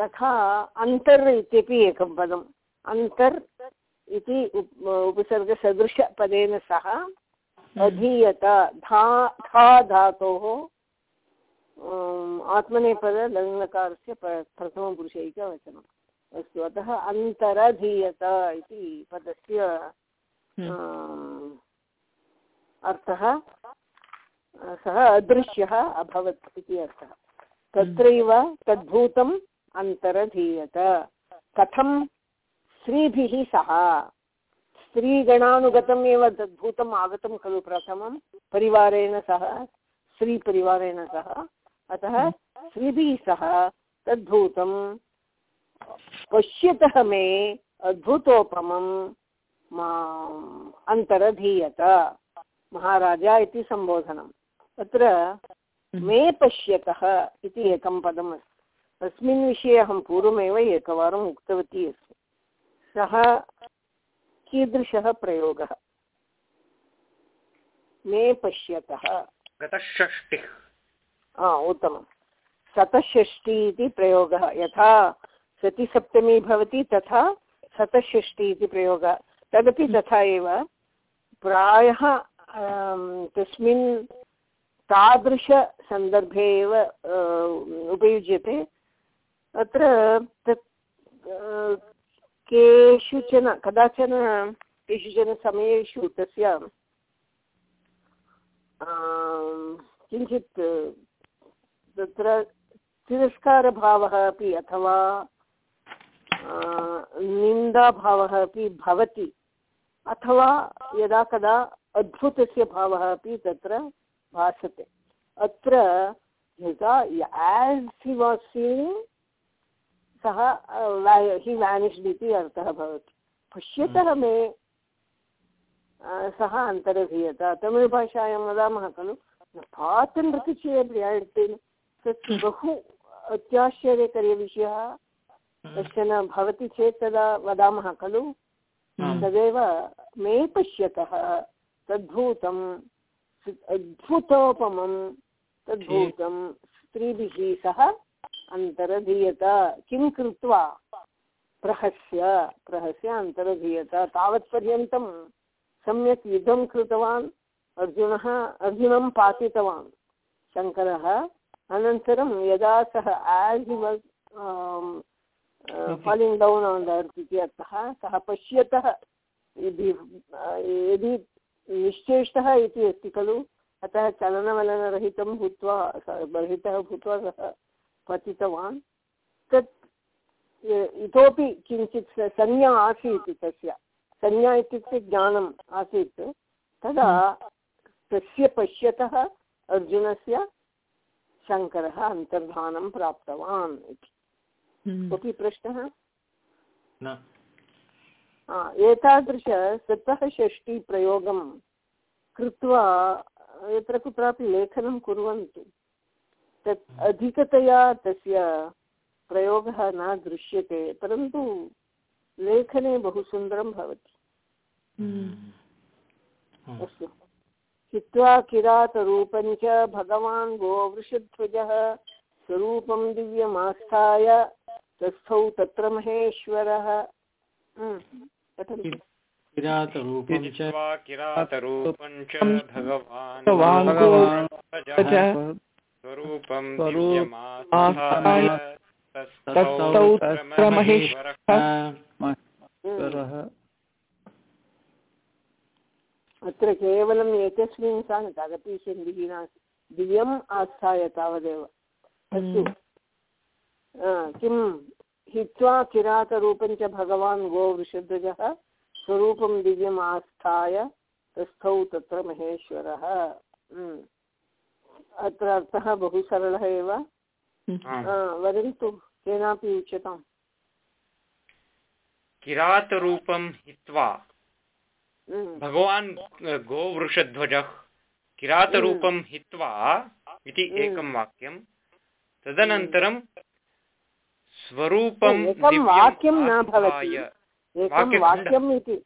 तथा अन्तर् इत्यपि एकं पदम्। अन्तर् इति उपसर्गसदृशपदेन सह अधीयत धा धा धातोः आत्मनेपद लङ्लकारस्य प- प्रथमपुरुषैकवचनम् अस्तु अतः अन्तरधीयत इति पदस्य अम्, अर्थः सः अदृश्यः अभवत् इति अर्थः। तत्रैव तद्भूतम् अन्तरधीयत। कथं? स्त्रीभिः सह। स्त्रीगणानुगतम् एव तद्भूतम् आगतं खलु प्रथमं। परिवारेण सह स्त्रीपरिवारेण सह। अतः स्त्रीभिः सह तद्भूतं पश्यतः मे अद्भुतोपमं माम् अन्तरधीयत। महाराजा इति सम्बोधनं। तत्र मे पश्यतः इति एकं पदम् अस्ति। तस्मिन् विषये अहं पूर्वमेव एकवारम् उक्तवती अस्मि। सः कीदृशः प्रयोगः? मे पश्यतः। गतषष्टिः। हा उत्तमं शतषष्टि इति प्रयोगः। यथा सतिसप्तमी भवति तथा शतषष्टि इति प्रयोगः। तदपि तथा एव। प्रायः अं, तस्मिन् तादृशसन्दर्भे एव उपयुज्यते। अत्र तत् केषुचन कदाचन केषुचन समयेषु तस्य आम्, किञ्चित् तत्र तिरस्कारभावः अपि अथवा निन्दाभावः अपि भवति। अथवा यदा कदा अद्भुतस्य भावः अपि तत्र भासते। अत्र यदा एस् हि वास् सीङ्ग् सः हि वेनिश्ड् इति अर्थः भवति। पश्यतः मे आ, सः अन्तरधीयत तमिळ्भाषायां वदामः खलु पातन् ऋतुचेर् तत् बहु अत्याश्चर्यकरविषयः कश्चन भवति चेत् तदा वदामः खलु। तदेव मे पश्यतः। तद्भूतं अद्भुतोपमं तद्भूतं स्त्रीभिः सह अन्तरधीयत। किं कृत्वा? प्रहस्य प्रहस्य अन्तरधीयत। तावत्पर्यन्तं सम्यक् युद्धं कृतवान्। अर्जुनः अर्जुनं पातितवान्। शङ्करः अनन्तरं यदा सः as he was falling down on the earth इति अर्थः सः पश्यतः यदि यदि निश्चेष्टः इति अस्ति खलु अतः चलनवलनरहितं भूत्वा रहितः भूत्वा सः पतितवान्। तत् इतोपि किञ्चित् संज्ञा आसीत् तस्य। संज्ञा इत्युक्ते ज्ञानम् आसीत्। तदा तस्य पश्यतः अर्जुनस्य शङ्करः अन्तर्धानं प्राप्तवान् इति। कोऽपि प्रश्नः? न। हा, एतादृश सतः षष्टिप्रयोगं कृत्वा यत्र कुत्रापि लेखनं कुर्वन्तु। तत् अधिकतया तस्य प्रयोगः न दृश्यते परन्तु लेखने बहु सुन्दरं भवति। अस्तु। हित्वा किरातरूपं च भगवान् गोवृषध्वजः। स्वरूपं दिव्यमास्थाय तस्थौ तत्र महेश्वरः। हम्म, किरातरूपं च किरातरूपं च भगवान् स्वरूपं दिव्यमास्थाय तस्थौ तत्र महेश्वरः। अत्र केवलम् एकस्मिन् स्थाने तदपि सन्धिः नास्ति दिव्यम् आस्थाय तावदेव। अस्तु। आ, किं? हित्वा किरातरूपं च भगवान् गोवृषध्वजः स्वरूपं दिव्यम् आस्थाय तस्थौ तत्र महेश्वरः। हम्म। अत्र अर्थः बहु सरलः एव। आ, वदन्तु केनापि उच्यताम्? किरातरूपं हित्वा। हम्म। भगवान् गोवृषध्वजः किरातरूपं हित्वा इति एकं वाक्यं। तदनन्तरं स्वरूपं वाक्यं न भवति एकं वाक्यम् इति।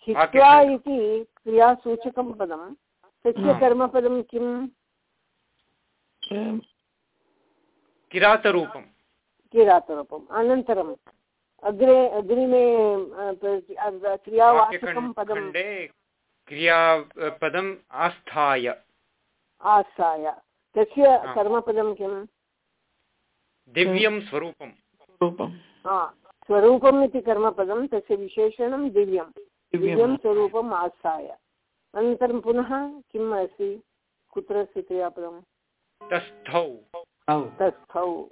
हित्वा वाक्यखण्ड- इति क्रियासूचकं पदं। तस्य कर्मपदं किम् किरातरूपं। किरातरूपम्। अनन्तरम् अग्रे अग्रिमे क्रियावाचकं पदं क्रियापदम् आस्थाय। आस्थाय। तस्य कर्मपदं किम्? दिव्यं स्वरूपं स्वरूपम्। इति कर्मपदं तस्य विशेषणं दिव्यं दिव्यं स्वरूपम् आस्थाय। अनन्तरं पुनः किम् अस्ति? कुत्र अस्ति क्रियापदं? तस्थौ। तस्थौ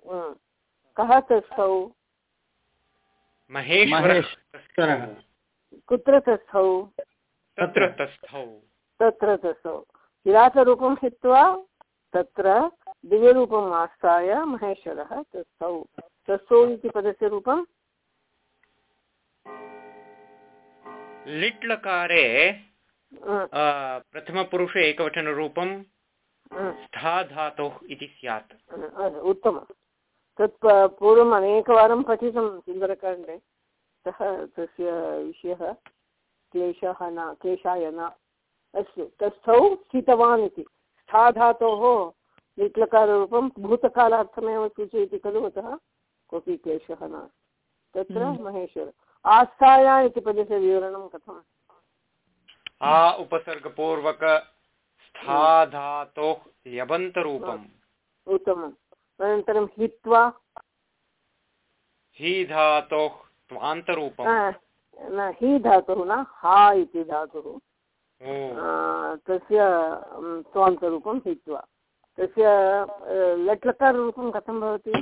कः तस्थौ? महेश्वरः। कुत्र तस्थौ? तत्र तस्थौ। तत्र तस्थौ। किरातरूपं हित्वा तत्र दिव्यरूपम् आस्थाय महेश्वरः तस्थौ। तस्थौ इति पदस्य रूपं? लिट्लकारे प्रथमपुरुषे एकवचनरूपं स्था धातोः इति स्यात्। हा, उत्तमं तत् पूर्वम् अनेकवारं पठितं सुन्दरकाण्डे। सः तस्य विषयः क्लेशः न क्लेशाय न। अस्तु तस्थौ स्थितवान् इति। स्थाधातोः लिट्लकाररूपं भूतकालार्थमेव सूचयति खलु अतः कोऽपि क्लेशः नास्ति। तत्र महेश्वर। आस्थाया इति पदस्य विवरणं कथम्? आ उपसर्गपूर्वक स्था धातोः ल्यबन्तरूपम् उत्तमम्। अनन्तरं हित्वा हि धातोः त्वान्तरूपम् आ, न हि धातुः न हा इति धातुः। तस्य त्वान्तरूपं हित्वा। तस्य अ, लट् लकाररूपं कथं भवति।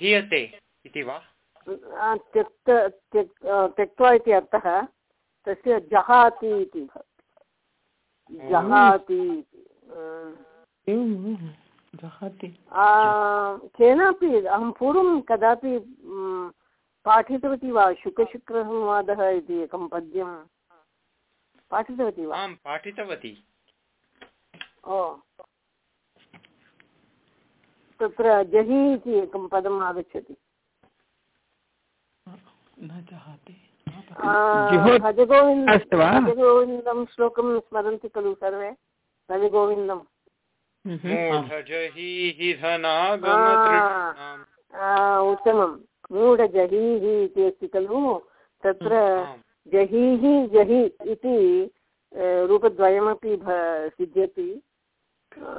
हीयते इति वा? त्यक्त त्यक् त्यक्त्वा इति अर्थः तस्य जहाति इति जहाति इति। केनापि अहं पूर्वं कदापि पाठितवती वा शुकशुक्रसंवादः इति एकं पद्यं पाठितवती वा? आं पाठितवती। ओ। तत्र जहि इति एकं पदम् आगच्छति? भजगोविन्दं श्लोकं स्मरन्ति खलु सर्वे। धनागमतृष्णाम्। आ, उत्तमं मूढजहीः इति अस्ति खलु। तत्र जहीः जहि इति रूपद्वयमपि भ- सिद्ध्यति।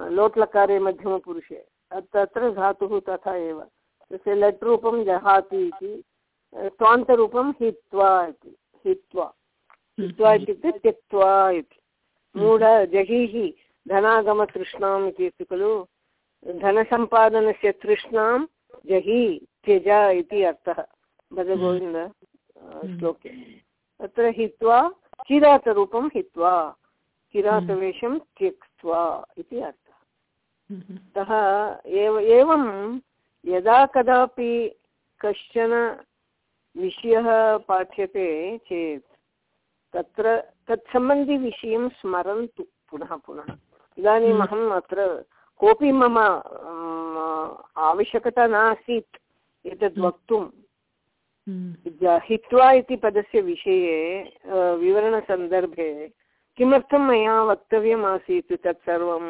लोट्लकारे मध्यमपुरुषे। तत्र धातुः तथा एव। तस्य लट् रूपं जहाति इति। स्वान्तरूपं हित्वा इति। हित्वा। हित्वा इत्युक्ते त्यक्त्वा इति। मूढ जहीः धनागमतृष्णाम् इति अस्ति खलु? धनसम्पादनस्य तृष्णां जहि त्यज इति अर्थः। भजगोविन्द अ, श्लोके। तत्र हित्वा किरातरूपं हित्वा किरातवेषं त्यक्त्वा इति अर्थः। हम्म। अतः एव एवं यदा कदापि कश्चन विषयः पाठ्यते चेत् तत्र तत्सम्बन्धिविषयं स्मरन्तु पुनः पुनः। इदानीम् अहम् अत्र कोऽपि मम आवश्यकता नासीत् एतद् वक्तुं। हम्म। ज- हित्वा इति पदस्य विषये विवरणसन्दर्भे किमर्थं मया वक्तव्यम् आसीत् तत्सर्वं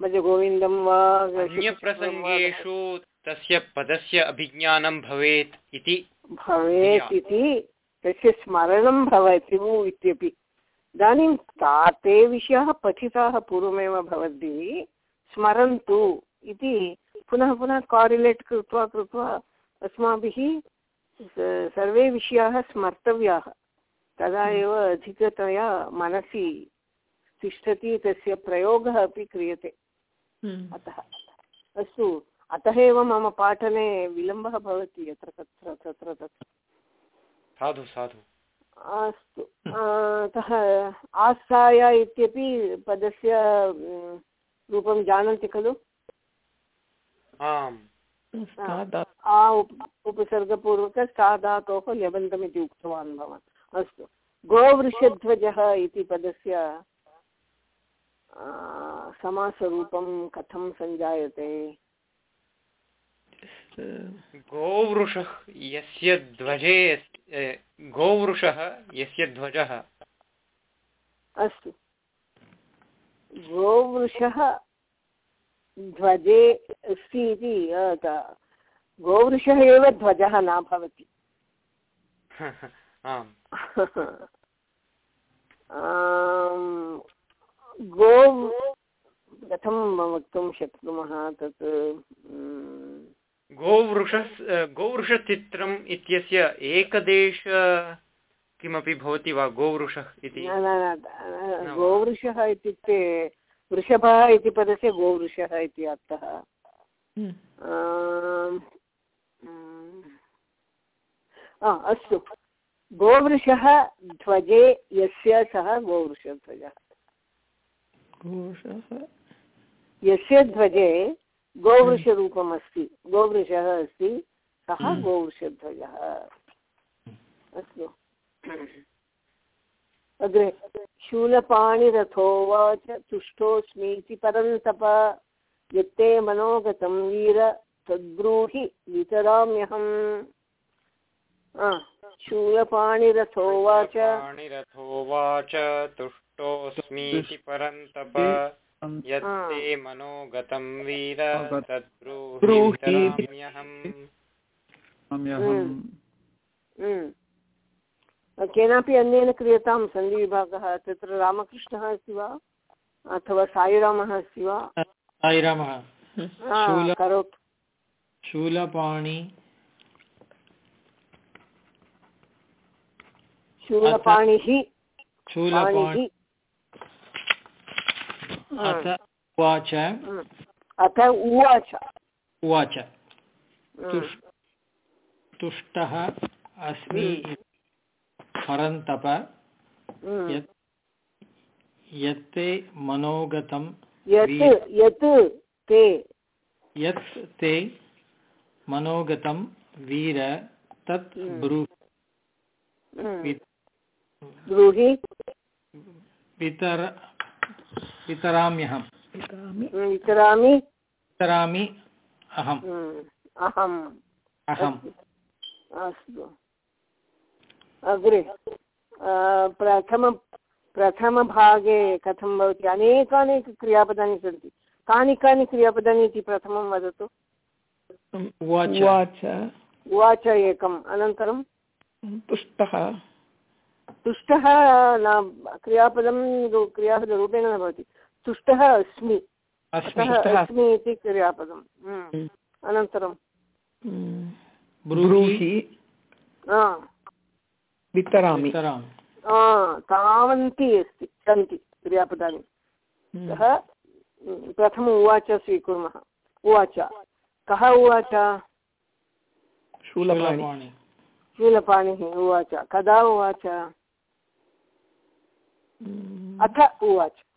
भज गोविन्दं वा अन्यप्रसङ्गेषु तस्य पदस्य अभिज्ञानं भवेत् इति भवेत् इति तस्य स्मरणं भवतु इत्यपि. इदानीं ता ते विषयाः पठिताः पूर्वमेव भवद्भिः स्मरन्तु इति पुनः पुनः कारिलेट् कृत्वा कृत्वा अस्माभिः सर्वे विषयाः स्मर्तव्याः. तदा एव अधिकतया मनसि तिष्ठति तस्य प्रयोगः अपि क्रियते। हम्म। अतः अस्तु अतः एव मम पाठने विलम्बः भवति यत्र तत्र तत्र तत्र। साधु साधु। अस्तु। अतः आस्थाय इत्यपि पदस्य रूपं जानन्ति खलु? आम्। आ उपसर्गपूर्वक सा धातोः ल्यबन्तमिति उक्तवान् भवान्। अस्तु। गोवृषध्वजः इति पदस्य समासरूपं कथं सञ्जायते? गोवृषः यस्य ध्वजे गोवृषः यस्य ध्वजः? अस्तु। गोवृषः ध्वजे अस्ति इति गोवृषः एव ध्वजः न भवति। आम्। गो कथं वक्तुं शक्नुमः तत् गोवृषः गोवृषचित्रम् इत्यस्य एकदेश किमपि भवति वा गोवृषः इति? न न न गोवृषः इत्युक्ते वृषभः इति पदस्य गोवृषः इति अर्थः। हम्म। आ, अस्तु। गोवृषः ध्वजे यस्य सः गोवृषध्वजः। यस्य ध्वजे गोवृषरूपम् अस्ति गोवृषः अस्ति सः हम्म। गोवृषध्वजः। अस्तु। अग्रे शूलपाणिरथोवाच तुष्टोऽस्मीति परन्तप। यत्ते मनोगतं वीर तद्ब्रूहि वितराम्यहम्। आ, शूलपाणिरथोवाच। पाणिरथोवाच तुष्टोऽस्मीति परन्तप। यत्ते मनोगतं वीर वितराम्यहम् हम्म। केनापि अन्येन क्रियतां सन्धिविभागः तत्र रामकृष्णः अस्ति वा? अथवा साईरामः अस्ति वा? साईरामः करोतु। शूलपाणि। शूलपाणिः। शूलपाणि। पाणिः। अथ उवाच हम्म। अथ उवाच उवाच हम्म। तुष्टः अस्मि हम्म। परन्तप हम्म। यत् यत्ते मनोगतं यत् ते यत् ते मनोगतं वीर तत् हम्म। हम्म। ब्रूहि वितर हम्म, वितरामि वितरामि अहम्। हम्म, अहम्। अहम्। अस्तु। अग्रे प्रथम प्रथमभागे कथं भवति? अनेकानि क्रियापदानि सन्ति। कानि कानि क्रियापदानि इति प्रथमं वदतु? उवाच। एकम्। अनन्तरं? तुष्टः। तुष्टः न क्रियापदं क्रियापदरूपेण न भवति। तुष्टः अस्मि। अस्मि इति क्रियापदम् हम्म। अनन्तरं हम्म। ब्रूहि। वितरामि। तावन्ति अस्ति सन्ति क्रियापदानि। हम्म। सः हम्म, प्रथम उवाच स्वीकुर्मः। उवाच कः उवाच? शूलपाणि। उवाच। कदा उवाच? हम्म। अथ उवाच। हम्म।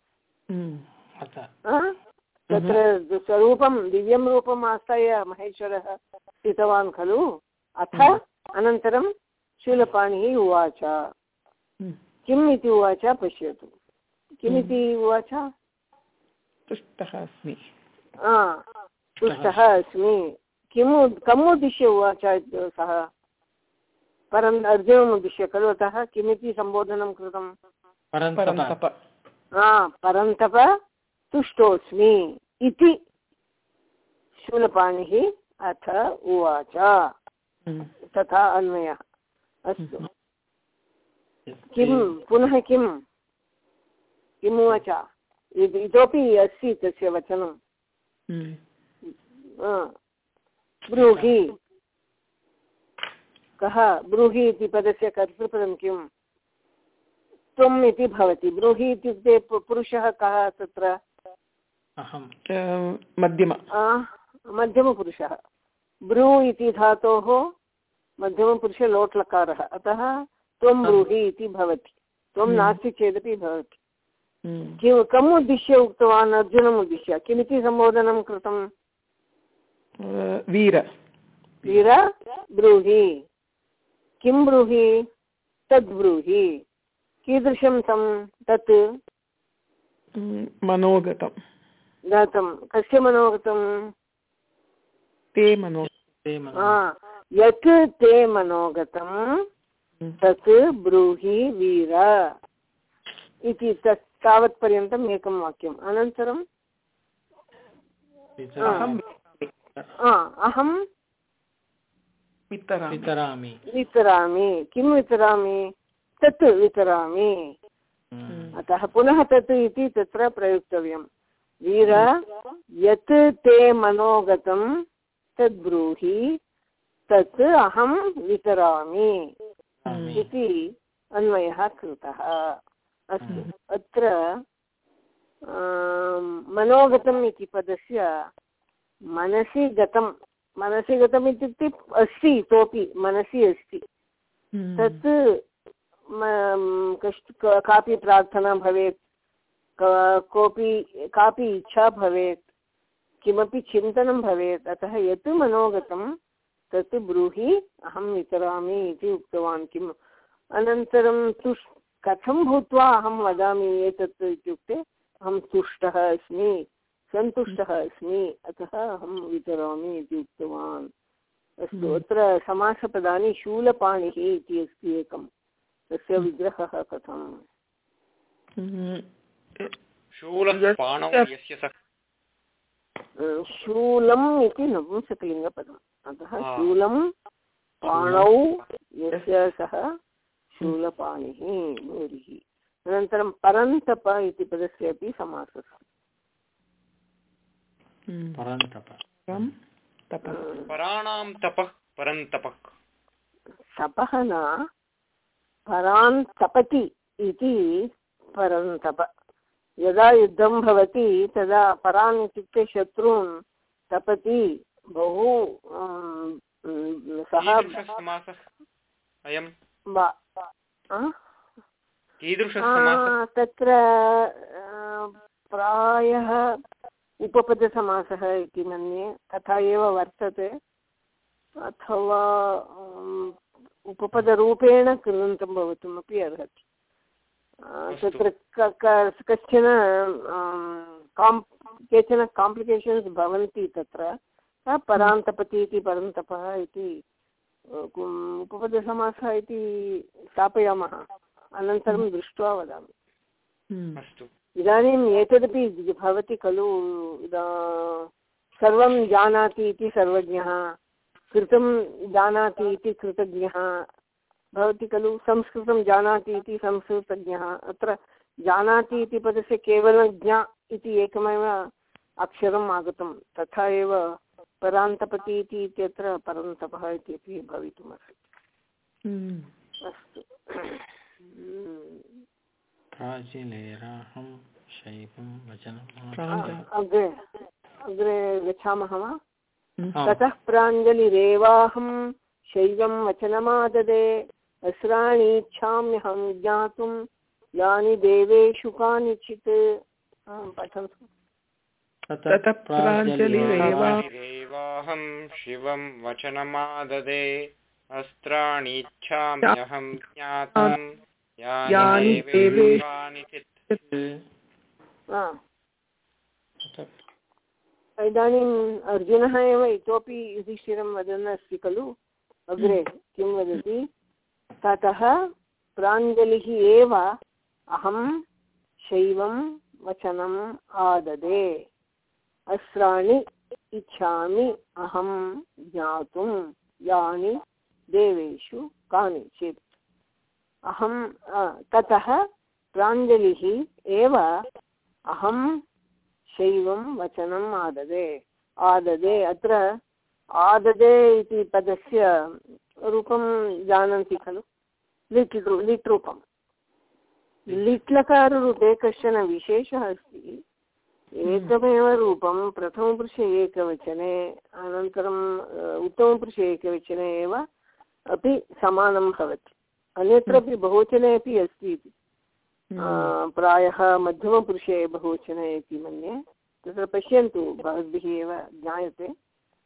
तत्र स्वरूपं दिव्यं रूपम् आस्थाय महेश्वरः स्थितवान् खलु? अथ अनन्तरं शूलपाणिः उवाच। किम् इति उवाच? पश्यतु। किमिति उवाच? तुष्टः अस्मि। तुष्टः अस्मि। किम् कम् उद्दिश्य उवाच सः? परम् अर्जुनम् उद्दिश्य खलु अतः किमिति सम्बोधनं कृतं? परन्तप हा तुष्टोऽस्मि इति शूलपाणिः अथ उवाच। हम्म। तथा अन्वयः। अस्तु। यत् किं? पुनः किं? किम् उवाच? इतोपि अस्ति तस्य वचनं। हम्म। ब्रूहि। कः? ब्रूहि इति पदस्य कर्तृपदं किं त्वम् इति भवति। ब्रूहि इत्युक्ते पुरुषः कः तत्र? मध्यम। आ, मध्यमपुरुषः। ब्रू इति धातोः मध्यमपुरुषे लोट् लकारः अतः त्वं ब्रूहि इति भवति। त्वं हम्म। नास्ति चेदपि भवति। हम्म। किं कम् उद्दिश्य उक्तवान् अर्जुनम् उद्दिश्य? किमिति सम्बोधनं कृतं वीर। वीर ब्रूहि। किं ब्रूहि? तद्ब्रूहि। कीदृशं तं तत्। मनोगतं। दातं कस्य मनोगतं? ते मनो ते यत् ते मनोगतं। तत् ब्रूहि वीर। इति तत् तावत्पर्यन्तम् एकं वाक्यम्। अनन्तरं? अहं वितरामि वितरामि। किं वितरामि? तत् वितरामि हम्म। अतः पुनः तत् इति तत्र प्रयुक्तव्यं वीर यत् ते मनोगतं तद्ब्रूहि तत् अहं वितरामि वितरामि। इति अन्वयः कृतः अस्तु अत्र मनोगतम् इति पदस्य मनसि गतं मनसि गतम् इत्युक्ते अस्ति इतोपि मनसि अस्ति हम्म। तत् कापि प्रार्थना भवेत् कोऽपि कापि इच्छा भवेत् किमपि चिन्तनं भवेत् अतः यत् मनोगतं तत् ब्रूहि अहं वितरामि इति उक्तवान् किम्? अनन्तरं तुष् कथं भूत्वा अहं वदामि एतत् इत्युक्ते अहं तुष्टः अस्मि सन्तुष्टः अस्मि अतः अहं वितरामि इति उक्तवान्। अस्तु अत्र समासपदानि शूलपाणिः इति अस्ति एकं तस्य विग्रहः कथम्? हम्म। शूलः पाणौ यस्य सः? शूलम् इति नपुंसकलिङ्गपदम्। अतः शूलं पाणौ यस्य सः शूलपाणिः भूरिः अनन्तरं परन्तप इति पदस्य अपि समासः। हम्म। परन्तप। परं तपः। पराणां तपः परन्तपः। तपः न परान् तपति इति परन्तप यदा युद्धं भवति तदा परान् इत्युक्ते शत्रून् तपति बहु अं, अं, सः तत्र प्रायः उपपदसमासः इति मन्ये तथा एव वर्तते। अथवा अम्, उपपदरूपेण कृदन्तं भवितुमपि अर्हति। तत्र कश्चन काम् केचन काम्प्लिकेशन्स् भवन्ति तत्र। परान्तपति इति परन्तपः इति उपपदसमासः इति स्थापयामः। अनन्तरं दृष्ट्वा वदामि। हम्म। इदानीम् एतदपि भवति खलु सर्वं जानाति इति सर्वज्ञः। कृतं जानाति इति कृतज्ञः भवति खलु संस्कृतं जानाति इति संस्कृतज्ञः अत्र जानाति इति पदस्य केवलं ज्ञा इति एकमेव अक्षरम् आगतं तथा एव परान्तपति इति इत्यत्र परन्तपः इत्यपि भवितुमर्हति हम्म। अस्तु हम्म। अग्रे अग्रे गच्छामः वा। ततः प्राञ्जलिरेवाहं शैवं वचनमाददे अस्राणीच्छाम्यहं ज्ञातुं यानि देवेषु कानिचित्। पठन्तु। ततः प्राञ्जलिरेवा- देवाहं शिवं वचनमाददे अस्त्राणीच्छाम्यहं ज्ञातुं यानि यानि देवेषु देवेषानि चित् आ, ततः इदानीम् अर्जुनः एव इतोपि युधिष्ठिरं वदन् अस्ति खलु? अग्रे किं वदति? ततः प्राञ्जलिः एव अहं शैवं वचनम् आददे। अस्राणि इच्छामि अहं ज्ञातुं। यानि देवेषु कानिचित् अहं ततः प्राञ्जलिः एव अहं शैवं वचनम् आददे। आददे अत्र आददे इति पदस्य रूपं जानन्ति खलु। लिट् लिट् रूपं। लिट्लकाररूपे कश्चन विशेषः अस्ति। एकमेव रूपं प्रथमपुरुषे एकवचने अनन्तरम् उत्तमपुरुषे एकवचने एव अपि समानं भवति। अन्यत्रापि बहुवचने अपि अस्ति इति। प्रायः मध्यमपुरुषे बहुवचने इति मन्ये। तत्र पश्यन्तु भवद्भिः एव ज्ञायते।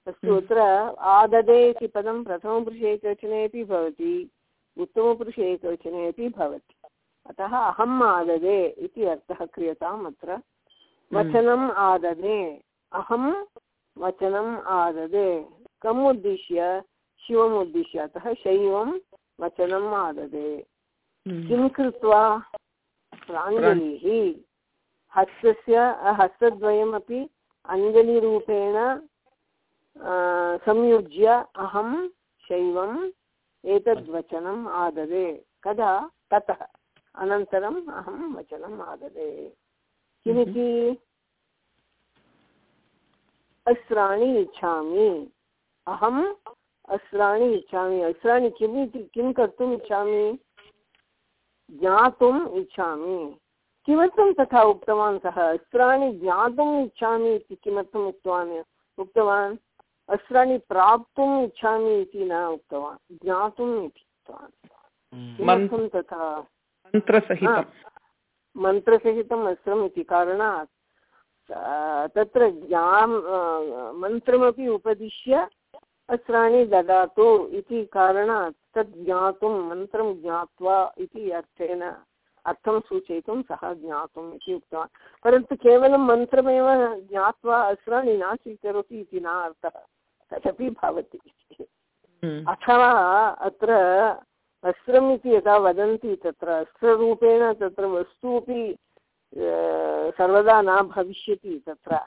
अस्तु अत्र आददे इति पदं प्रथमपुरुषे एकवचने अपि भवति उत्तमपुरुषे एकवचने अपि भवति। अतः अहम् आददे इति अर्थः क्रियताम् अत्र। वचनम् आददे। अहं वचनम् आददे। कम् उद्दिश्य? शिवम् उद्दिश्य। अतः शैवं वचनम् आददे। किं कृत्वा? प्राञ्जलिः हस्तस्य हस्तद्वयमपि अञ्जलिरूपेण संयुज्य अहं शैवम् एतद्वचनम् आददे। कदा? ततः। अनन्तरम् अहं वचनम् आददे। किमिति? अस्त्राणि इच्छामि। अहम् अस्त्राणि इच्छामि। अस्त्राणि किमिति किं कर्तुम् इच्छामि? ज्ञातुम् इच्छामि। किमर्थं तथा उक्तवान् सः? अस्त्राणि ज्ञातुम् इच्छामि इति किमर्थम् उक्तवान्? उक्तवान् अस्त्राणि प्राप्तुम् इच्छामि इति न उक्तवान्। ज्ञातुम् इति उक्तवान्। किमर्थं तथा? मन्त्रसहितम्। अस्त्रम् इति कारणात् तत्र ज्ञां मन्त्रमपि उपदिश्य अस्त्राणि ददातु इति कारणात् तद् ज्ञातुं मन्त्रं ज्ञात्वा इति अर्थेन अर्थं सूचयितुं सः ज्ञातुम् इति उक्तवान्। परन्तु केवलं मन्त्रमेव ज्ञात्वा अस्त्राणि न स्वीकरोति इति न अर्थः तदपि भवति। अथवा अत्र अस्त्रम् इति यदा वदन्ति तत्र अस्त्ररूपेण तत्र वस्तु अपि सर्वदा न भविष्यति तत्र।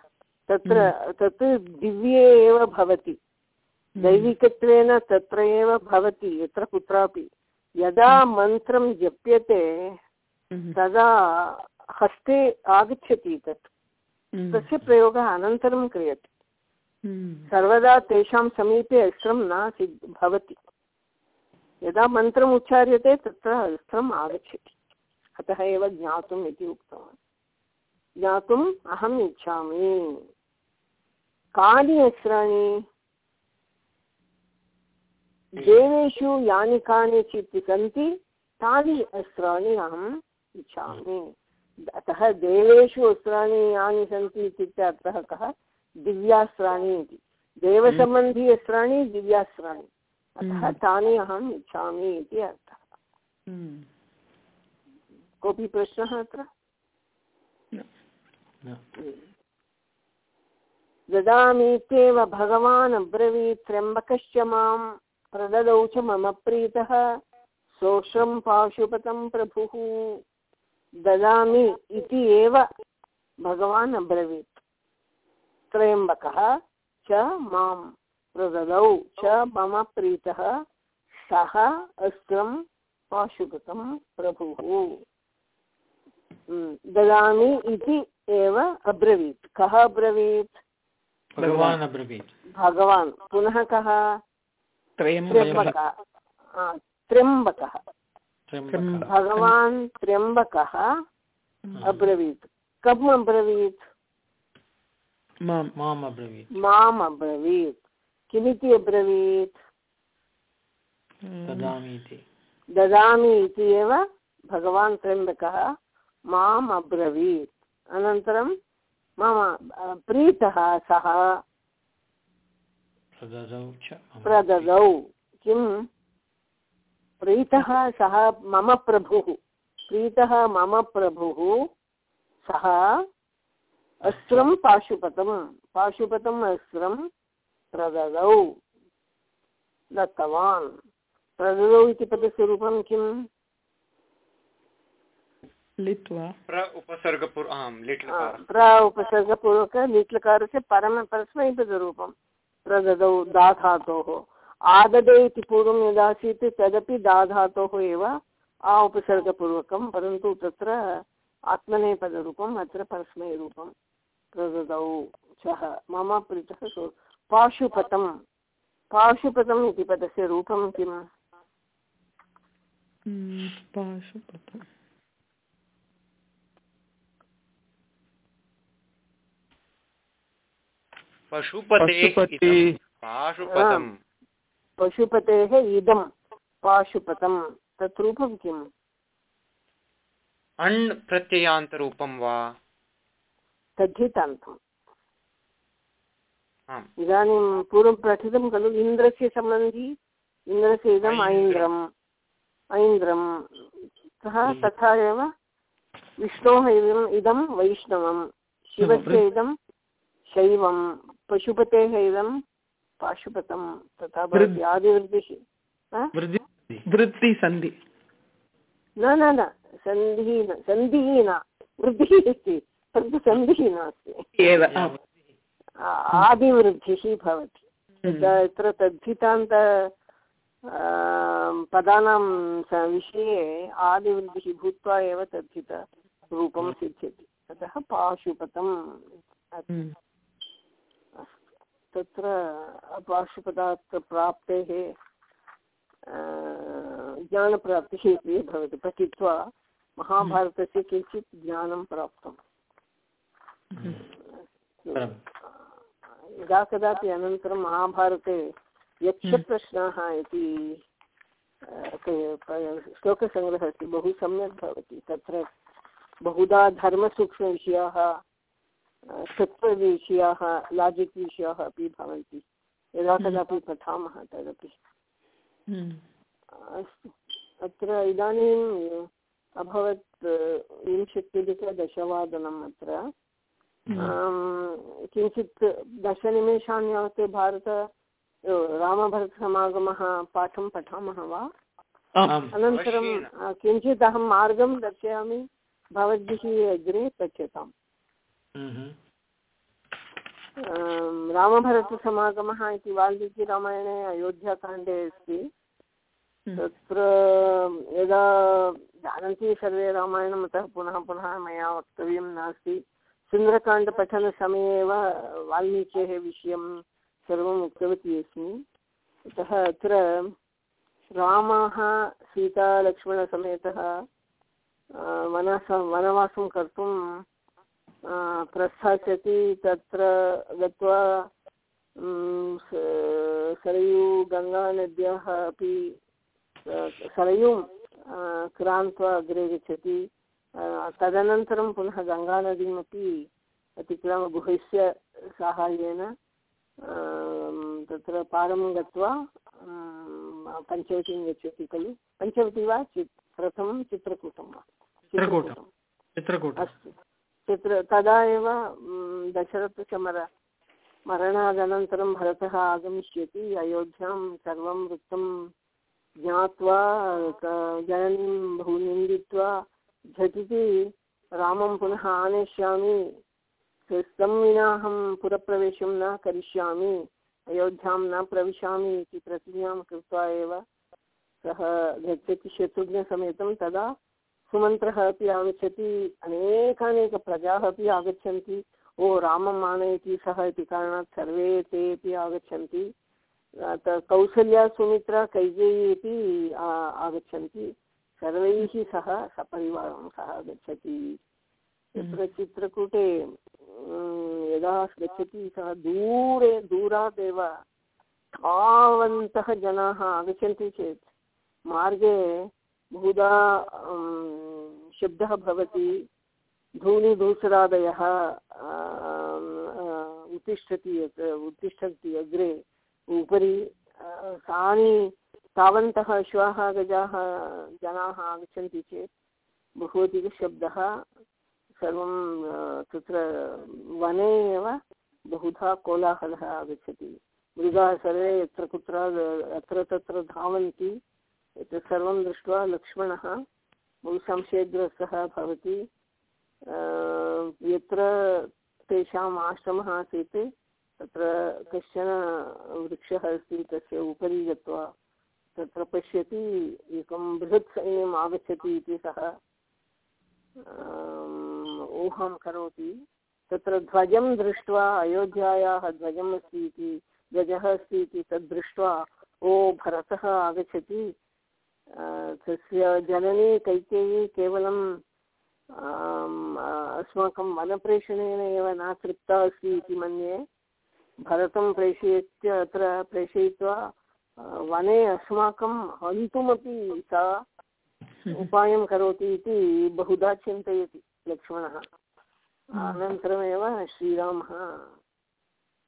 तत्र तत् दिव्ये एव भवति। दैविकत्वेन तत्र एव भवति यत्र कुत्रापि। यदा मन्त्रं जप्यते तदा हस्ते आगच्छति तत्। हम्म, तस्य प्रयोगः अनन्तरं क्रियते। हम्म, सर्वदा तेषां समीपे अस्त्रं न भवति। यदा मन्त्रम् उच्चार्यते तत्र अस्त्रम् आगच्छति। अतः एव ज्ञातुम् इति उक्तवान्। ज्ञातुम् अहम् इच्छामि। कानि अस्त्राणि देवेषु यानि कानिचित् सन्ति तानि अस्त्राणि अहम् इच्छामि। अतः देवेषु अस्त्राणि यानि सन्ति इत्युक्ते अर्थः कः? दिव्यास्त्राणि इति। देवसम्बन्धी अस्त्राणि दिव्यास्त्राणि। अतः हम्म। तानि अहम् इच्छामि इति अर्थः। हम्म, कोऽपि प्रश्नः अत्र? न। ददामीत्येव भगवान् अब्रवीत् त्र्यम्बकश्च माँ प्रददौ च मम प्रीतः सोषं पाशुपतं प्रभुः। ददामि इति एव भगवान् अब्रवीत्। त्र्यम्बकः च माँ प्रददौ च मम प्रीतः सः अस्त्रं पाशुपतं प्रभुः। ददामि इति एव अब्रवीत्। कः अब्रवीत्? भगवान् अब्रवीत्। भगवान्। पुनः कः? त्र्यम्बकः। भगवान् त्र्यम्बकः अब्रवीत्। कम् अब्रवीत्? माम् अब्रवीत्। माम् अब्रवीत्। किमिति अब्रवीत्? ददामि इति ददामि इति एव भगवान् त्र्यम्बकः माम् अब्रवीत्। अनन्तरं मम प्रीतः सः प्रददौ किं प्रीतः सः मम प्रभुः। प्रीतः मम प्रभुः सः अस्त्रं पाशुपतं पाशुपतम् अस्त्रं प्रददौ। दत्तवान्। प्रददौ इति पदस्य रूपं किम् प्र उपसर्गपुर आम् प्र उपसर्गपूर्वक लिट्लकारस्य परम परस्मैपदरूपं प्रददौ दाधातोः। आददे इति पूर्वं यदासीत् तदपि दाधातोः एव आ उपसर्गपूर्वकं परन्तु तत्र आत्मनेपदरूपम् अत्र परस्मैरूपं प्रददौ चः मम प्रीतः सु पाशुपतं पाशुपतम् इति पदस्य रूपं किम्? हम्म, पाशुपतम्। पशुपतेः पाशुपतम्। पशुपतेः इदं पाशुपतं तत् रूपं किम्? अण् प्रत्ययान्तरूपं वा? तद्धितान्तम्। इदानीं पूर्वं पठितं खलु इन्द्रस्य सम्बन्धी। इन्द्रस्य इदम् ऐन्द्रम्। ऐन्द्रं सः तथा एव विष्णोः इदम् इदं वैष्णवं शिवस्य इदं शैवं पशुपतेः इदं पाशुपतं तथा भवति। आदिवृद्धिः हा? न न न सन्धिः न सन्धिः न वृद्धिः अस्ति परन्तु सन्धिः नास्ति। एव। आदिवृद्धिः भवति। तदा यत्र तद्धितान्त पदानां विषये आदिवृद्धिः भूत्वा एव तद्धितरूपं सिद्ध्यति। अतः पाशुपतम् हम्म, तत्र पाशुपदात् प्राप्तेः आ, ज्ञानप्राप्तिः इति भवति। पठित्वा महाभारतस्य किञ्चित् ज्ञानं प्राप्तम्। परम्। यदा कदापि अनन्तरं महाभारते यक्षप्रश्नाः इति क- प- श्लोकसङ्ग्रहः अस्ति बहु सम्यक् भवति। तत्र बहुधा धर्मसूक्ष्मविषयाः तत्त्वविषयाः लाजिक् विषयाः अपि भवन्ति। यदा कदापि पठामः तदपि। हम्म, अस्तु। अत्र इदानीम् अभवत् विंशत्यधिकदशवादनम् अत्र। किञ्चित् दशनिमेषान् यावत् भारत रामभरतसमागमः पाठं पठामः वा। अनन्तरं किञ्चित् अहं मार्गं दर्शयामि। भवद्भिः अग्रे पच्यताम् हम्म। आम्, रामभरतसमागमः इति वाल्मीकिरामायणे अयोध्याकाण्डे अस्ति। तत्र यदा जानन्ति सर्वे रामायणम् अतः पुनः पुनः मया वक्तव्यं नास्ति। सुन्दरकाण्डपठनसमये एव वाल्मीकेः विषयं सर्वम् उक्तवती अस्मि। अतः अत्र रामः सीतालक्ष्मणसमेतः वनस वनवासं कर्तुं प्रस्थास्यति तत्र गत्वा सरयू गङ्गानद्याः अपि सरयूं क्रान्त्वा अग्रे गच्छति। तदनन्तरं पुनः गङ्गानदीमपि अतिक्रम्य गुहस्य साहाय्येन तत्र पारं गत्वा पञ्चवटीं गच्छति खलु। पञ्चवटी वा चित् प्रथमं चित्रकूटं वा? चित्रकूटं। चित्रकूटम्। अस्तु। चित्र तदा एव दशरथस्य मर मरणादनन्तरं भरतः आगमिष्यति, अयोध्यां सर्वं वृत्तं ज्ञात्वा जननीं बहु निन्दित्वा झटिति रामं पुनः आनयिष्यामि तं विना अहं पुरप्रवेशं न करिष्यामि, अयोध्यां न प्रविशामि इति प्रतिज्ञां कृत्वा एव सः गच्छति शत्रुघ्नसमेतं तदा सुमन्त्रः अपि आगच्छति अनेकानेकप्रजाः अपि आगच्छन्ति। ओ रामम् आनयति सः इति कारणात् सर्वे ते अपि आगच्छन्ति। कौसल्या सुमित्रा कैकेयी अपि आगच्छन्ति। सर्वैः सह सपरिवारं सः गच्छति तत्र चित्रकूटे यदा गच्छति सः दूरे दूरादेव तावन्तः जनाः आगच्छन्ति चेत् मार्गे बहुधा शब्दः भवति। धूलिधूसरादयः उत्तिष्ठति उत्तिष्ठन्ति अग्रे। उपरि तानि, तावन्तः अश्वाः गजाः, जनाः आगच्छन्ति चेत् बहु अधिकशब्दः सर्वं तत्र वने एव बहुधा कोलाहलः आगच्छति। मृगाः सर्वे यत्र कुत्र अत्र तत्र धावन्ति। एतत् सर्वं दृष्ट्वा लक्ष्मणः बहु संशयग्रस्तः भवति यत्र तेषाम् आश्रमः आसीत्, तत्र कश्चन वृक्षः अस्ति तस्य उपरि गत्वा तत्र पश्यति, एकं बृहत् सैन्यम् आगच्छति इति सः ऊहां करोति। तत्र ध्वजं दृष्ट्वा अयोध्यायाः ध्वजम् अस्ति इति, ध्वजः अस्ति इति तद् दृष्ट्वा, ओ, भरतः आगच्छति। तस्य जननी कैकेयी केवलं अस्माकं वनप्रेषणेन एव न तृप्ता अस्ति इति मन्ये। भरतं प्रेषयित्य अत्र प्रेषयित्वा वने अस्माकं हन्तुमपि सा उपायं करोति इति बहुधा चिन्तयति लक्ष्मणः। अनन्तरमेव श्रीरामः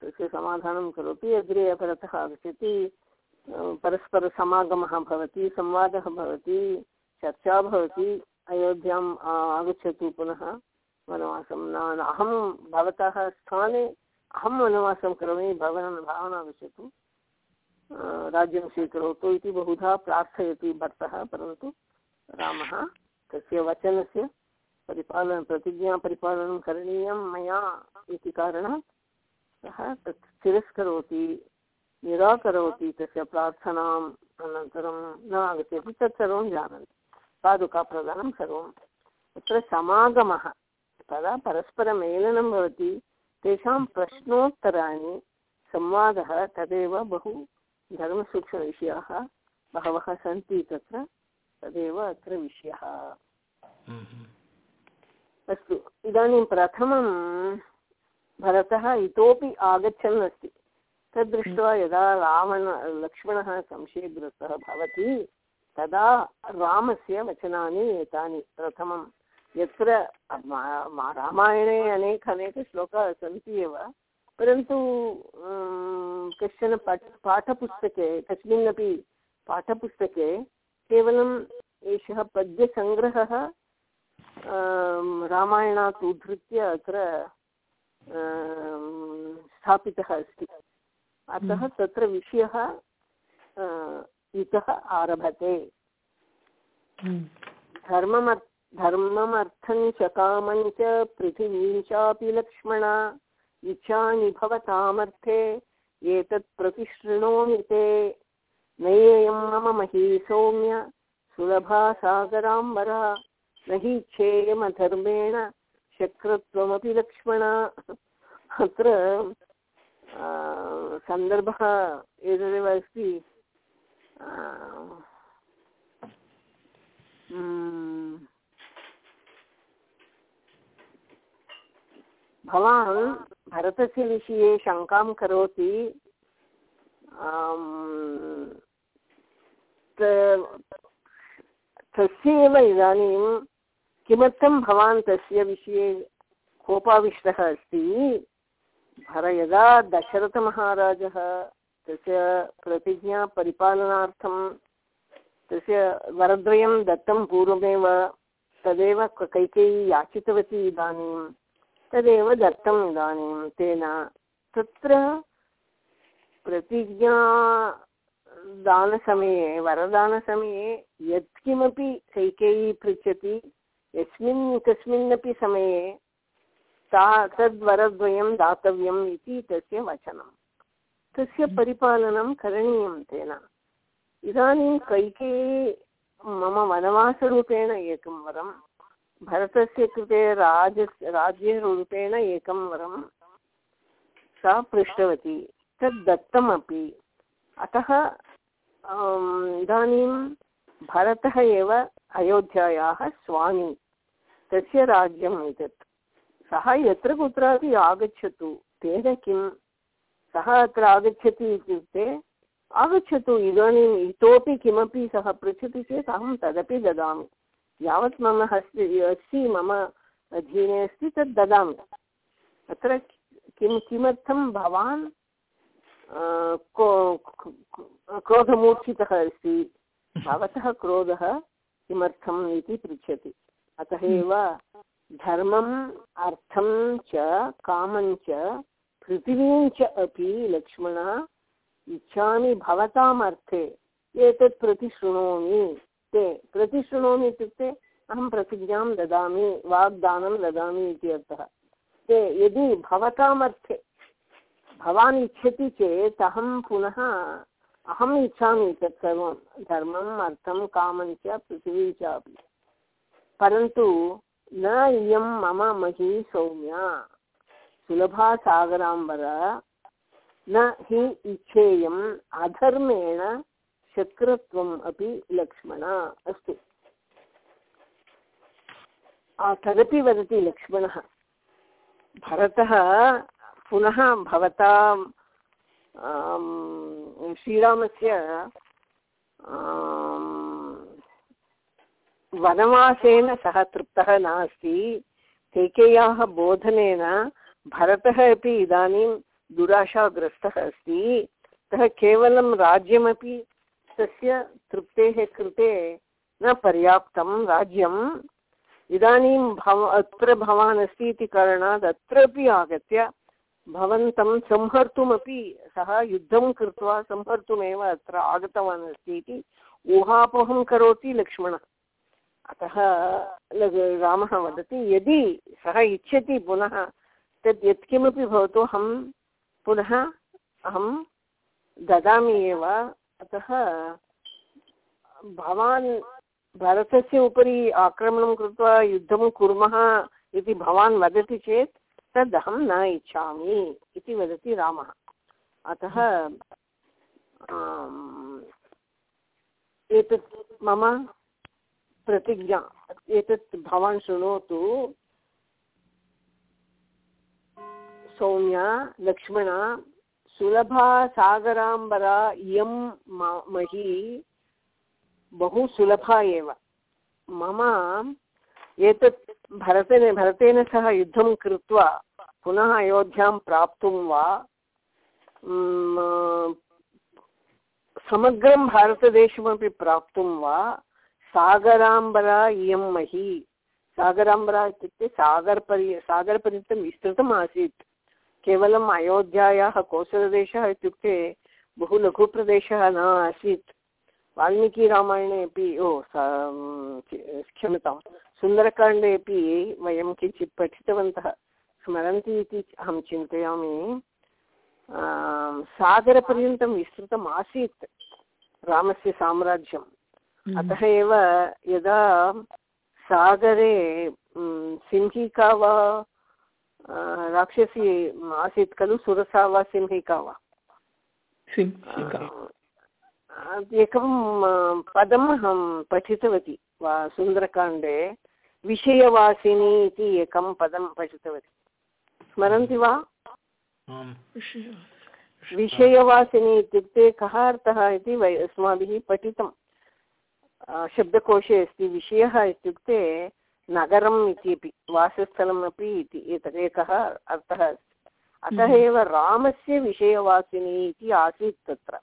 तस्य समाधानं करोति अग्रे अपरतः आगच्छति। परस्परसमागमः भवति, संवादः भवति, चर्चा भवति, अयोध्याम् आगच्छतु पुनः वनवासं। न अहं भवतः स्थाने अहं वनवासं करोमि, भवान् भवान् आगच्छतु राज्यं स्वीकरोतु इति बहुधा प्रार्थयति भर्तः परन्तु रामः तस्य वचनस्य परिपालन प्रतिज्ञापरिपालनं करणीयं मया इति कारणात् सः तत् तिरस्करोति। निराकरोति तस्य प्रार्थनाम् अनन्तरं न आगच्छति। तत् सर्वं जानन्ति। पादुकाप्रदानं सर्वं। तत्र समागमः। तदा परस्परमेलनं भवति। तेषां प्रश्नोत्तराणि संवादः तदेव बहु धर्मसूक्ष्मविषयाः बहवः सन्ति तत्र। तदेव अत्र विषयः। अस्तु। इदानीं प्रथमं भरतः इतोपि आगच्छन् अस्ति। तद्दृष्ट्वा यदा रावण लक्ष्मणः संशयग्रस्तः भवति तदा रामस्य वचनानि एतानि प्रथमं यत्र रामायणे अनेक अनेकश्लोकाः सन्ति एव परन्तु कश्चन पठ पाठपुस्तके कस्मिन्नपि पाठपुस्तके केवलम् एषः पद्यसङ्ग्रहः रामायणात् उद्धृत्य अत्र स्थापितः अस्ति। अतः तत्र विषयः इतः आरभते। धर्ममर् धर्ममर्थं च कामं च पृथिवीं चापि लक्ष्मण इच्छानि भवतामर्थे एतत् प्रतिशृणोमि ते। नयेयं मम मही सौम्य सुलभा सागराम्बरा न हि क्षेयमधर्मेण शक्रत्वमपि लक्ष्मण। अत्र सन्दर्भः एतदेव अस्ति। भवान् भरतस्य विषये शङ्कां करोति। तस्य एव इदानीं किमर्थं भवान् तस्य विषये कोपाविष्टः अस्ति? भर यदा दशरथमहाराजः तस्य प्रतिज्ञापरिपालनार्थं तस्य वरद्वयं दत्तं पूर्वमेव तदेव कैकेयी याचितवती इदानीं, तदेव दत्तम् इदानीं तेन तत्र प्रतिज्ञा दानसमये, वरदानसमये यत्किमपि कैकेयी पृच्छति, यस्मिन् कस्मिन्नपि समये सा तद्वरद्वयं दातव्यम् इति तस्य वचनं तस्य परिपालनं करणीयं तेन। इदानीं कैकेयी मम वनवासरूपेण एकं वरं भरतस्य कृते राज राज्यरूपेण एकं वरं सा पृष्टवती तद् दत्तमपि। अतः इदानीं भरतः एव अयोध्यायाः स्वामी। तस्य राज्यम् एतत्। सः यत्र कुत्रापि आगच्छतु। तेन किं? सः अत्र आगच्छति इत्युक्ते आगच्छतु इदानीम् इतोपि किमपि सः पृच्छति चेत् अहं तदपि ददामि। यावत् मम हस्ते अस्ति मम अधीने अस्ति तद् ददामि। अत्र किं किमर्थं भवान् क्रोधमूर्छितः अस्ति? भवतः क्रोधः किमर्थम् इति पृच्छति। अतः एव धर्मम् अर्थं च, कामं पृथिवीं च अपि लक्ष्मण, इच्छामि भवताम् अर्थे। एतत् प्रतिशृणोमि। ते प्रतिशृणोमि इत्युक्ते अहं प्रतिज्ञां ददामि, वाग्दानं ददामि इति अर्थः। ते यदि भवताम् अर्थे, भवान् इच्छति चेत् अहं पुनः अहम् इच्छामि तत् सर्वं। धर्मम् अर्थं, कामं पृथिवी च परन्तु न इयं मम मही सौम्या। सुलभा सागराम्बर न हि इच्छेयम् अधर्मेण शक्रत्वम् अपि लक्ष्मण अस्तु। तदपि वदति लक्ष्मणः। भरतः पुनः भवता श्रीरामस्य वनवासेन सः तृप्तः नास्ति। कैकेय्याः बोधनेन भरतः अपि इदानीं दुराशाग्रस्तः अस्ति। अतः केवलं राज्यमपि तस्य तृप्तेः कृते न पर्याप्तं राज्यम्। इदानीं भव, अत्र भवान् अस्ति इति कारणात् अत्रापि आगत्य भवन्तं संहर्तुमपि सः युद्धं कृत्वा संहर्तुमेव अत्र आगतवान् अस्ति इति ऊहापोहं करोति लक्ष्मणः। अतः रामः वदति, यदि सः इच्छति पुनः तद् यत्किमपि भवतु, अहं पुनः अहं ददामि एव। अतः भवान् भरतस्य उपरि आक्रमणं कृत्वा युद्धं कुर्मः इति भवान् वदति चेत् तद् अहं न इच्छामि इति वदति रामः। अतः एतत् मम प्रतिज्ञा। एतत् भवान् शृणोतु। सौम्या, लक्ष्मण, सुलभा, सागराम्बरा, इयं मही, बहु सुलभा एव। मम एतत् भरतेन भरतेन सह युद्धं कृत्वा पुनः अयोध्यां प्राप्तुं वा समग्रं भारतदेशमपि प्राप्तुं वा सागराम्बरा इयं मही। सागराम्बरा इत्युक्ते सागरपर्य सागरपर्यन्तं विस्तृतम् आसीत्। केवलम् अयोध्यायाः कोसलदेशः इत्युक्ते बहु लघुप्रदेशः न आसीत्। वाल्मीकिरामायणे अपि, ओ क्षम्यतां सुन्दरकाण्डे अपि वयं किञ्चित् पठितवन्तः। स्मरन्ति इति अहं चिन्तयामि। सागरपर्यन्तं विस्तृतम् आसीत्। रामस्य साम्राज्यम्। अतः एव यदा सागरे सिंहिका वा राक्षसी आसीत् खलु सुरसा वा सिंहिका वा? एकं पदम् अहं पठितवती वा सुन्दरकाण्डे विषयवासिनी इति एकं पदं पठितवती। स्मरन्ति वा? विषयवासिनी। इत्युक्ते कः अर्थः इति वै अस्माभिः पठितं अ, शब्दकोशे अस्ति विषयः इत्युक्ते नगरम् इत्यपि वासस्थलम् अपि इति एतत् एकः अर्थः अस्ति। अतः एव रामस्य विषयवासिनी इति आसीत् तत्र।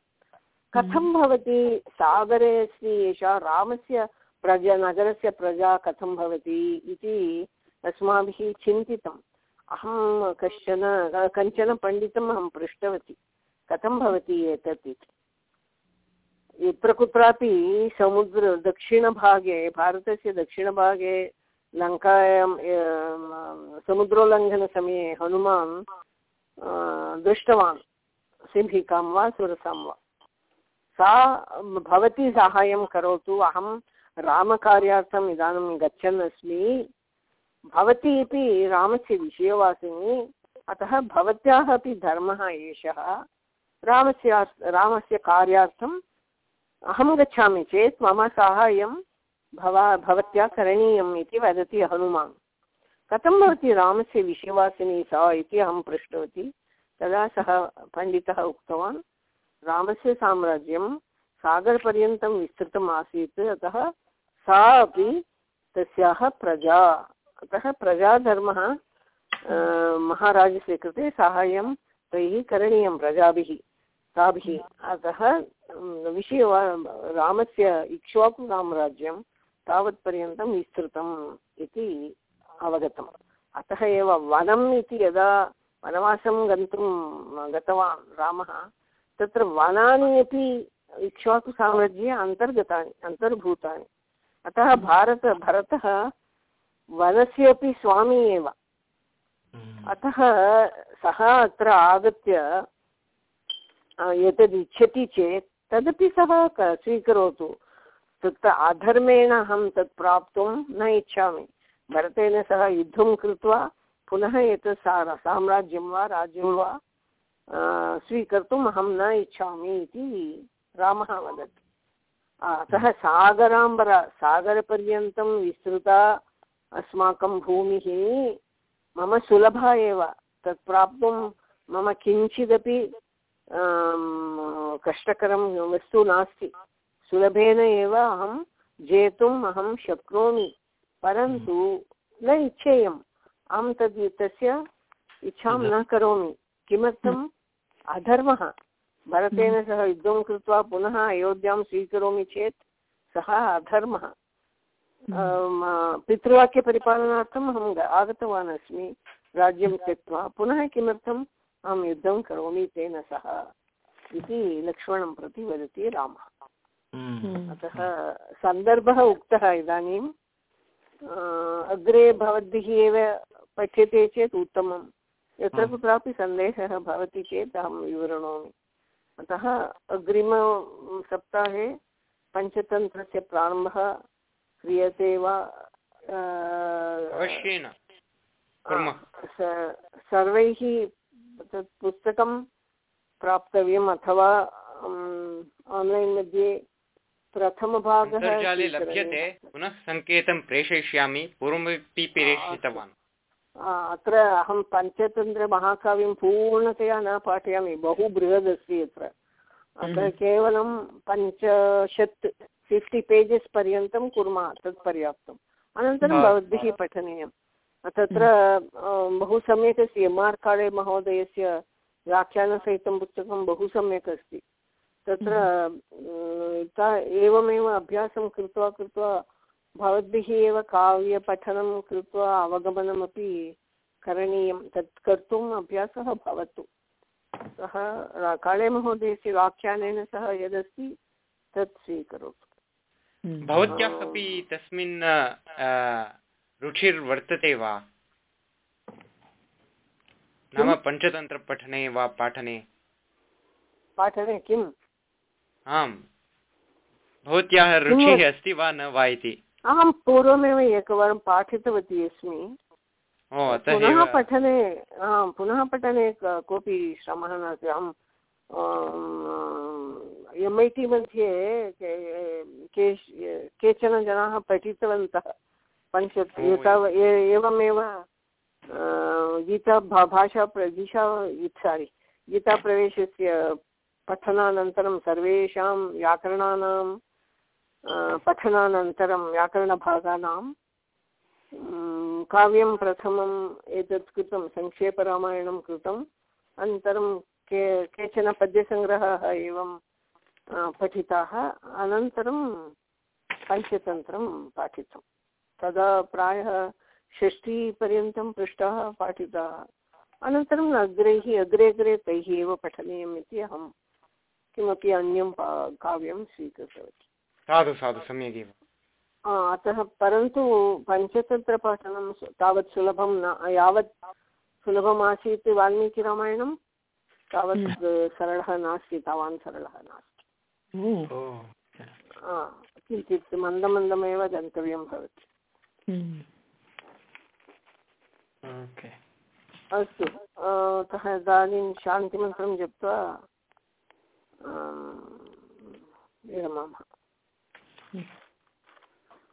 कथं भवति? सागरे अस्ति एषा रामस्य प्रजा नगरस्य प्रजा कथं भवति इति अस्माभिः चिन्तितम्। अहं कश्चन कञ्चन पण्डितम् अहं पृष्टवती। कथं भवति एतत् इति? यत्र कुत्रापि समुद्र दक्षिणभागे, भारतस्य दक्षिणभागे, लङ्कायां समुद्रोल्लङ्घनसमये हनुमान् दृष्टवान्, सिंहिकां वा, सुरसां वा। सा भवती साहाय्यं करोतु, अहं रामकार्यार्थम् इदानीं गच्छन् अस्मि भवती अपि रामस्य विषयवासिनी, अतः भवत्याः अपि धर्मः एषः। रामस्य रामस्य कार्यार्थम् अहं गच्छामि चेत् मम साहाय्यं भवा भवत्या करणीयम् इति वदति हनुमान्। कथं भवति रामस्य विषयवासिनी सा इति अहं पृष्टवती। तदा सः पण्डितः उक्तवान्, रामस्य साम्राज्यं सागरपर्यन्तं विस्तृतम् आसीत्, अतः सा अपि तस्याः प्रजा। अतः प्रजाधर्मः महाराजस्य कृते साहाय्यं तैः करणीयं प्रजाभिः। ताभिः। अतः विषय रामस्य इक्ष्वाकुसाम्राज्यं तावत्पर्यन्तं विस्तृतम् इति अवगतम्। अतः एव वनम् इति यदा वनवासं गन्तुं गतवान् रामः तत्र वनानि अपि इक्ष्वाकुसाम्राज्ये अन्तर्गतानि अन्तर्भूतानि। अतः भारत भरतः वनस्य अपि स्वामी एव। अतः सः अत्र आगत्य यदि इच्छति चेत्, तदपि सः स्वीकरोतु। तत्र अधर्मेण अहं तत् प्राप्तुं न इच्छामि। भरतेन सह युद्धं कृत्वा पुनः एतत् साम्राज्यं वा, राज्यं वा स्वीकर्तुम् अहं न इच्छामि इति रामः वदति। अतः सागराम्बर, सागरपर्यन्तं विस्तृता अस्माकं भूमिः मम सुलभा एव। तत् प्राप्तुं मम किञ्चिदपि कष्टकरं वस्तु नास्ति। सुलभेन एव अहं जेतुम् अहं शक्नोमि परन्तु न इच्छेयम्। अहं तद् तस्य इच्छां न करोमि। किमर्थम्? अधर्मः। भरतेन सह युद्धं कृत्वा पुनः अयोध्यां स्वीकरोमि चेत् सः अधर्मः। अम्, पितृवाक्यपरिपालनार्थम् अहं ग- आगतवान् अस्मि राज्यं त्यक्त्वा। पुनः किमर्थम्? अहं युद्धं करोमि तेन सह इति लक्ष्मणं प्रति वदति रामः। अतः सन्दर्भः उक्तः इदानीं अग्रे भवद्भिः एव पठ्यते चेत् उत्तमं। यत्र कुत्रापि सन्देहः भवति चेत् अहं विवृणोमि। अतः अग्रिमसप्ताहे पञ्चतन्त्रस्य प्रारम्भः क्रियते वा? सर्वैः तत् पुस्तकं प्राप्तव्यम् अथवा आन्लैन् मध्ये प्रथमभागः। लभ्यते। पुनः सङ्केतं प्रेषयिष्यामि। पूर्वमपि प्रेषितवान्। अत्र अहं पञ्चतन्त्रमहाकाव्यं पूर्णतया न पाठयामि। बहु बृहदस्ति अत्र। अत्र केवलं पञ्चशत् फिफ्टि पेजस् पर्यन्तं कुर्मः तत् पर्याप्तम् अनन्तरं भवद्भिः पठनीयं तत्र बहु सम्यक् अस्ति। एम् आर् काळे महोदयस्य व्याख्यानसहितं पुस्तकं बहु सम्यक् अस्ति। तत्र ता- एवमेव अभ्यासं कृत्वा कृत्वा भवद्भिः एव काव्यपठनं कृत्वा अवगमनमपि करणीयं। तत् कर्तुम् अभ्यासः भवतु। सः काळे महोदयस्य व्याख्यानेन सह यदस्ति तत् स्वीकरोतु। भवत्याः अपि तस्मिन् रुचिर्वर्तते वा। नाम पञ्चतन्त्रपठने वा पाठने। पाठने किम्? आम्। भवत्याः रुचिः अस्ति वा न वा इति। अहं पूर्वमेव एकवारं पाठितवती अस्मि। पुनः पठने पुनः पठने कोऽपि श्रमः नास्ति। अहं एम् ऐ टि मध्ये केचन जनाः पठितवन्तः। पञ्च एवमेव गीता भाषा गीता सारि गीताप्रवेशस्य पठनानन्तरं सर्वेषां व्याकरणानां पठनानन्तरं व्याकरणभागानां काव्यं प्रथमम् एतत् कृतं सङ्क्षेपरामायणं कृतम् अनन्तरं के केचन पद्यसङ्ग्रहाः एवं पठिताः अनन्तरं पञ्चतन्त्रं पाठितं तदा प्रायः षष्टिपर्यन्तं पृष्ठाः पाठिताः। अनन्तरम् अग्रैः अग्रे अग्रे तैः एव पठनीयम् इति अहं किमपि अन्यं काव्यं स्वीकृतवती। साधु साधु सम्यगेव। आ, अतः परन्तु पञ्चतन्त्रपाठनं तावत् सुलभं न यावत् सुलभमासीत् वाल्मीकिरामायणं तावत् सरलः नास्ति तावान् सरलः नास्ति। ओ। ओ। आ, किञ्चित् मन्दमन्दमेव गन्तव्यं भवति। हम्म। अस्तु। अतः इदानीं शान्तिमन्त्रं जप्त्वा विरमामः।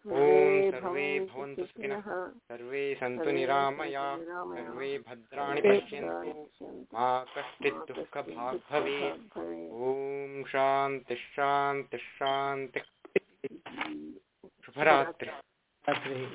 सर्वे भवन्तु सुखिनः। सर्वे सन्तु निरामया। सर्वे भद्राणि पश्यन्तु। मा कश्चित् दुःखभाग् भवेत् ॐ शान्तिः शान्तिः शान्तिः। शुभरात्रिः। Gracias.